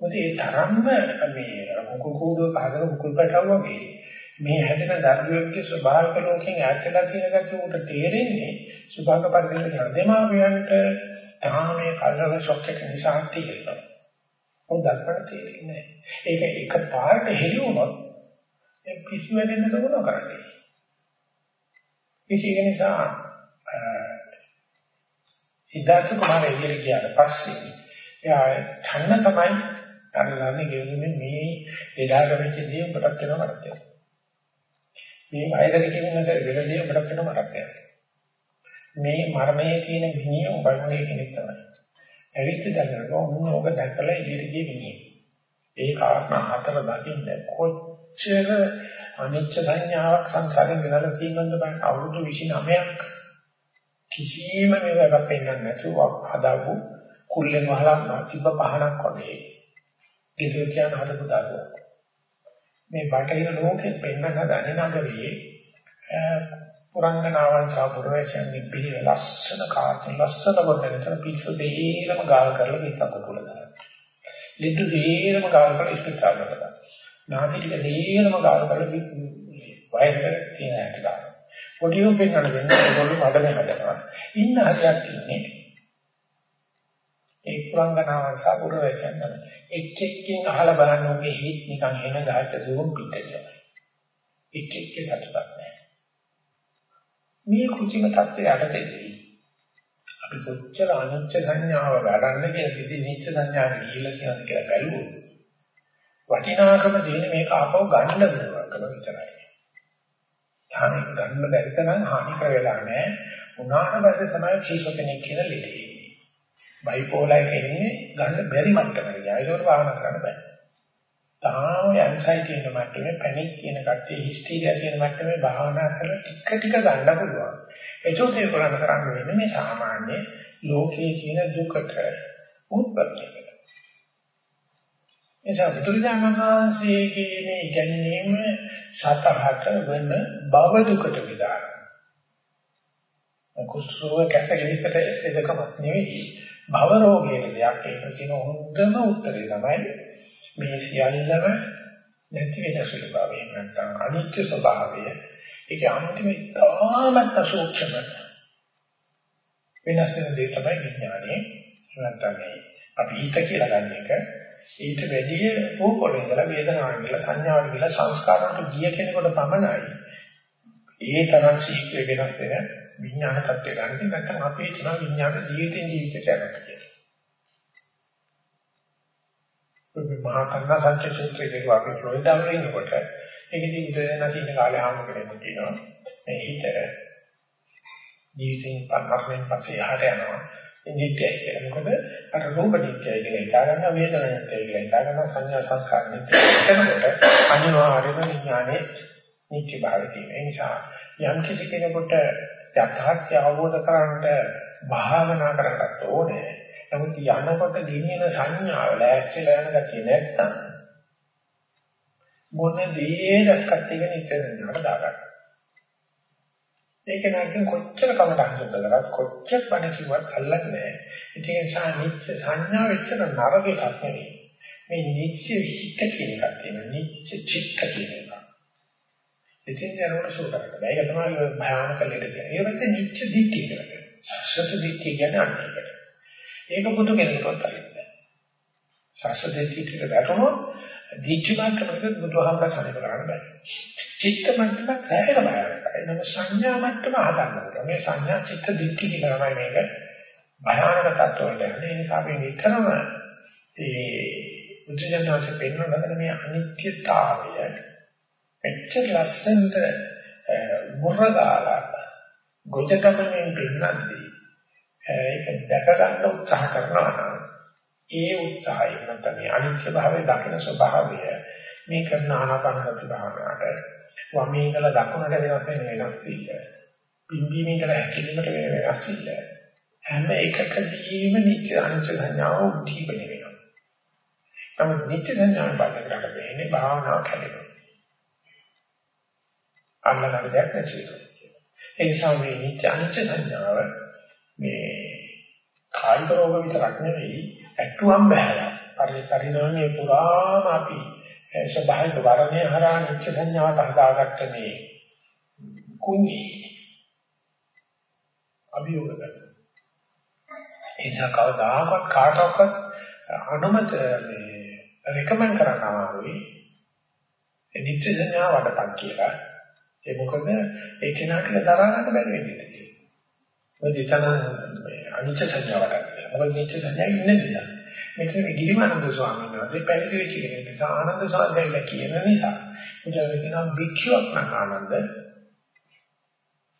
මොකද ඒ තරම්ම මේ කුකුල් කූඩුවක හදන කුකුල් පැටව වගේ මේ හැදෙන දරුවෙක්ගේ ස්වභාවික ලෝකයෙන් ඈත් වෙලා තියෙන ගැටි උට තේරෙන්නේ සුභාග පරිදි දෙමාපියන්ට තාම මේ කල්ලාව ෂොක් එක නිසා තියෙනවා. උන් දක්වන්න තේරෙන්නේ ඒක එක පාරට හෙළි වුණොත් ඒ පිස්සු වෙන්න මොනව කරන්නේ? ඒක නිසා සිද්ධාර්ථ කුමාරය ඉදිරිය ගියාට පස්සේ එයා ඡන්න තමයි අරලන්නේ ගෙවුනේ මේ එදා ගමෙච්ච දේ උඹටත් වෙනවා මටත් වෙනවා. මේ වයසට කියන නැසෙ වෙනදී උඹටත් වෙනවා මටත් වෙනවා. මේ මරණයේ තියෙන විනිය උඹගේ කෙනෙක් තමයි. ඇවිත් දැනගන්න ඕන ඕක දැකලා ඉදිරියට ගියේ විනිය. ඒ කාරණා හතර දකින්න කොච්චර අනිච්ච සංඥාවක් සංසාරයෙන් වෙනලා තියෙනවද බලන්න අවුරුදු 29ක් කිසිම මේවාක් පෙන්වන්න නැතුව හදාපු කුල්ලෙන් වහලා තිබ්බ පහනක් වගේ ඉතින් කියන හදපු දරුවා මේ බටහිර ලෝකෙත් පෙන්වන්න හදන්නේ නගරයේ පුරංගනාවන් සහ පුරවැසියන් නිබ්බිලි ලස්සන කාර්ය ලස්සන වර්ණනතර පිස්සු දෙහිරම ගාල් කරලා පිටක කුල දානවා. ලිද්දු දෙහිරම ගාල් කරලා ඉස්පිතාල කරලා. නාටි ටික දෙහිරම ගාල් කරලා වයසට තියෙන ඇට දානවා. පොඩියෝ පෙන්වන්න දෙන්නේ ඒගොල්ලෝ මඩම හදනවා. ඉන්න හරියක් ඉන්නේ. ඒ පුරංගනාවන් සහ පුරවැසියන් නම් එක් එක්කින් අහලා බලන්න ඕනේ හිත නිකන් එන ගහට දුම් පිටට. එක් එක්කේ සතුටක් නැහැ. මේ කුචිම தත්ත්වය යටතේදී අපි කොච්චර අනිච්ච සංඥාව වැඩන්න කියලා කිසි නිච්ච සංඥාවක් ගිහිල්ලා කියනද කියලා බැලුවොත් වටිනාකම දෙන්නේ මේක ආපහු ගන්න බැලුවකම විතරයි. තාම ගන්න බැරි තරම් හානි කර වෙලා නැහැ. උනාට පස්සේ තමයි ශීසොකෙනෙක් කියලා ලෙඩේ. බයිපෝලා එක එන්නේ ගන්න බැරි මට්ටමකට. ඒකෝට භාවනා කරන්න බෑ. තාම ඇන්සයිටි කියන මට්ටමේ පැනික් කියන කට්ටිය හිස්ටීරියා කියන මට්ටමේ භාවනා කරලා ටික ටික ගන්න පුළුවන්. ඒකෝට ඒ කරන්න කරන්න වෙන්නේ මේ සාමාන්‍ය ලෝකයේ තියෙන දුකට උත්පත්ති. එසා බුදුරජාණන් වහන්සේගේ මේ ඉගැන්වීම සතහට වෙන භව දුකට විදාන. කුෂ්ඨ රෝග කැසගෙලිකට එදකමක් නෙවෙයි. භව රෝගයේ දෙයක් ඒක කියන හොඳම උත්තරේ තමයි මේ සියල්ලම නැති වෙන සුළු භාවය නැත්නම් අනිත්‍ය ස්වභාවය. ඒක අන්තිම ඉතාමත් සූක්ෂම වෙනස් වෙන දේ තමයි විඥානයේ. නැත්නම් අපි හිත කියලා ගන්න එක ඊට වැඩිය රූප වල ඉඳලා වේදනාව ඉඳලා සංඥාව ඉඳලා සංස්කාරවලට ගිය කෙනෙකුට පමණයි ඒ තරම් ශීඝ්‍ර වෙනස් වෙන විඥාන தත්ත්වය ගන්න නැත්නම් අපේ තුන විඥාන ජීවිතෙන් ජීවිතයට යනවා කියන්නේ. මේ මහා කන්නා සංචේ සූත්‍රයේ වාගේ ෆ්ලොරිඩා වල ඉන්නකොට ඒකදී ඉඳලා තියෙන කාලේ ආම කෙනෙක් කියනවා මේ හිත ජීවිතෙන් පන්නරෙන් පස්සේ යහට යනවා නිත්‍යයි කියලා. මොකද අර රූප නිත්‍යයි කියලා හිතා ගන්න වේදනා නිත්‍යයි කියලා හිතා ගන්න සංඥා සංස්කාර නිත්‍යයි. එතකොට අනිවාර්යයෙන්ම විඥානේ නිත්‍ය භාවය තියෙන නිසා යම් කිසි කෙනෙකුට යථාර්ථය අවබෝධ කරගන්නට භාවනා කරගන්න ඕනේ. නමුත් යනකොට දිනින සංඥාව ලෑස්තිලා යන ගතිය නැත්තම් මොන දේ දැක්කත් එක නිතර නඩ දාගන්න. ඒක නැත්නම් කොච්චර කමටහන් සුද්ධ කරත් කොච්චර බණ කිව්වත් අල්ලන්නේ නැහැ. ඒ නිසා නිච්ච සංඥා වෙච්චර නරක එකක් නෙවෙයි. මේ නිච්ච හිත කියන එකක් තියෙනවා. නිච්ච චිත්ත කියන එක. ඉතින් යනකොට සෝදාන. මේක තමයි භයානක ලෙඩ කියන්නේ. ඒ වෙද්දී නිච්ච දිට්ඨිය කියලා කියනවා. සත්‍ය දිට්ඨිය කියන්නේ අන්නේකට. ඒක බුදු කෙනෙකුට අල්ලන්නේ. සත්‍ය දිට්ඨියට වැටුණොත් දිට්ඨි මාත්‍රකට බුදුහාමර සමීප කරන්න බෑ. චිත්ත මට්ටමක් සෑහෙන භයානකයි. නම සංඥා මට්ටම හදන්න ඕනේ. මේ සංඥා චිත්ත දිට්ඨි කියලා තමයි මේක භයානක තත්ත්වයට යන්නේ. ඒ නිසා අපි නිතරම ඒ බුදුජානක පෙන්වන මේ අනිත්‍යතාවය එච්චර ලස්සනට මුරගාලා ගොජකමෙන් පෙන්නද්දී ඒක දැක ගන්න උත්සාහ කරනවා නම් ඒ උත්සාහය නැත්නම් මේ අනිත්‍ය භාවයේ දකින ස්වභාවය මේ කරන ආනාපාන සති භාවනාවට වමේ ඉඳලා දකුණට වෙනස් වෙන වෙනස් ඉල්ල පිම්බීමේ ඉඳලා හැකිලීමට වෙන වෙනස් ඉල්ල හැම එකකදීම නිත්‍ය අනිත්‍ය සංඥාව උද්දීපනය වෙනවා. නමුත් නිත්‍ය සංඥාව බලකට වෙන්නේ භාවනාව කැඩෙනවා. අල්ලගන්න දෙයක් නැති වෙනවා ඒ නිසා මේ නිත්‍ය අනිත්‍ය සංඥාව මේ කායික රෝග විතරක් නෙවෙයි ඇටුවම් බහැලා. පරිපරිණාමයේ පුරාම අපි ස්වභාවික වර්ණය හරහා නිත්‍ය සංඥාවට හදාගත්ත මේ කුණි අභියෝග කරනවා. ඒ නිසා කවදාකවත් කාටවත් අනුමත මේ රෙකමන්ඩ් කරන්න අමාරුයි. නිත්‍ය සංඥාව වඩපන් කියලා. ඒ මොකද ඒ කෙනාට දරා ගන්න බැරි වෙන්නේ. මොකද එතන මේ අනිත්‍ය සංඥාවට මොකද නිත්‍ය සංඥා ඉන්නේ නිසා. මෙතන ගිරිමානන්ද ස්වාමීන් වහන්සේ පැවිදි වෙච්ච කෙනෙක් නිසා ආනන්ද සාධ්‍යය කියන නිසා මුචාරේ කියනවා භික්ෂුවක් නම් ආනන්ද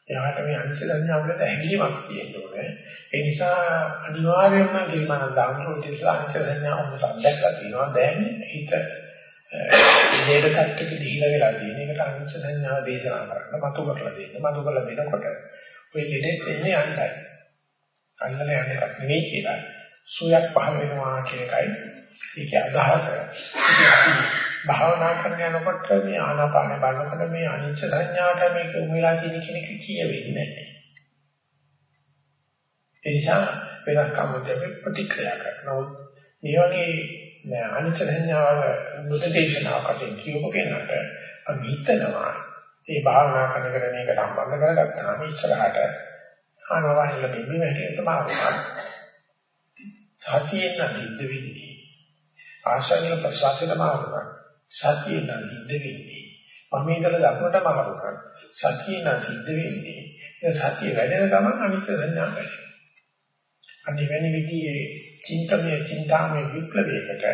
එයාට මේ අනිත්‍ය සංඥාවලට හැඟීමක් තියෙන්න ඕනේ. ඒ නිසා අනිවාර්යයෙන්ම ගිරිමානන්ද අනුරෝධිතලා අනිත්‍ය සංඥාව උන්ට අත්දැකලා තියෙනවා. දැන් හිත ඉලේද කට්ටක දීලා වෙලා තියෙන එකට අනිත්‍ය සංඥාව දේශනා කරන්න මතු කරලා දෙන්න. මතු කරලා දෙනකොට ඔය ලෙඩෙත් එන්නේ අන්තයි. අල්ලන යන එකක් නෙවෙයි කියලා. සුවයක් පහළ වෙනවා කියන එකයි ඒකේ අදහස. ඉතින් අපි භාවනා කරන යනකොට මේ ආනාපාන බලනකොට මේ අනිච්ච සංඥාට මේක උමලා තියෙන කෙනෙක් කියවෙන්නේ නැහැ. ඒ නිසා වෙනස්කම් දෙක ප්‍රතික්‍රියා කරනවා. මේ වගේ අනිච්ච සංඥාව මුදේශනාවකට කියවපු කෙනාට අපි හිතනවා මේ භාවනා කරන කරන එකට සම්බන්ධ කරගත්තාම ඉස්සරහට ආනවාහිල බිම්බි වැටෙන්න මාරුනා. සතියෙන් නම් හිද්ද වෙන්නේ. ආශාවෙන් ප්‍රසවාසයට මාරුනා. සතියෙන් නම් හිද්ද වෙන්නේ. වමේදල දකුණට මාරුනා. සතියෙන් නම් සිද්ධ වෙන්නේ. ඒ සතිය වැඩෙන ගමන් අනිත් සංඥා වැඩෙනවා. අනිත් වෙන විදිහේ චින්තමය චින්තාමය විප්ලවයකට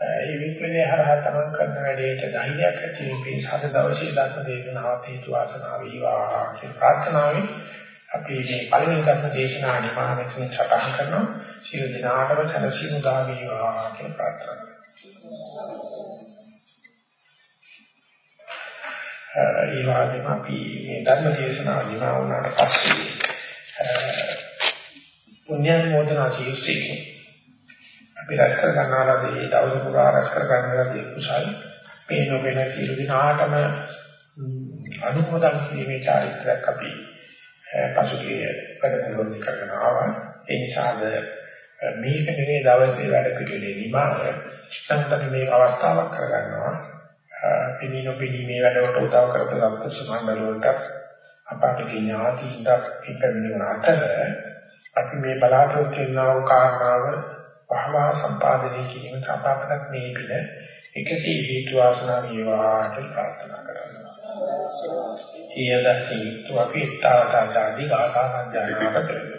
ඒ විප්ලවය හරහා තමන් කරන වැඩේට ධෛර්යයක් ඇති වෙන්නේ සාද දවසේ ධර්ම දේශනාවත් හේතු වාසනා වේවා කියන ප්‍රාර්ථනාවෙන් අපි මේ පළවෙනි ධර්ම දේශනා නිමා මෙතන සටහන් කරනවා සියලු දිනාටම සැනසීම උදා වේවා කියලා ප්‍රාර්ථනා කරනවා. ඒ වගේම අපි මේ ධර්ම දේශනා නිමා වුණාට පස්සේ පුණ්‍යානුමෝදනා සියුසේ අපි රැස් කර ගන්නාලාදී දවස පුරා රැස් කර ගන්නාලාදී කුසල් මේ නොවන සියලු දිනාටම අනුමෝදන් කිරීමේ චාරිත්‍රාක් අපි පසුගිය වැඩමුළුවේදී කරගෙන ආවා. ඒ නිසාද මේක නෙවෙයි දවසේ වැඩ පිළිවෙලේ නිමාව. නැත්නම් මේ අවස්ථාවක් කරගන්නවා. පිළිනො පිළිමේ වැඩවලට උදව් කරපු සම්පූර්ණ සම්මන්ඩල වලට අපට ඥාතිින්ද ඉපැමිණෙන අතර අපි මේ බලාපොරොත්තු වෙනා වූ කාරණාව පහවා සම්පාදනය කිරීමට අපකට මේ පිළ එකසේ හේතු වාසනා වේවා කියලා ප්‍රාර්ථනා කරනවා. ඊයදසී තුවපි තාවතාචාදී ආකාසං ජානකට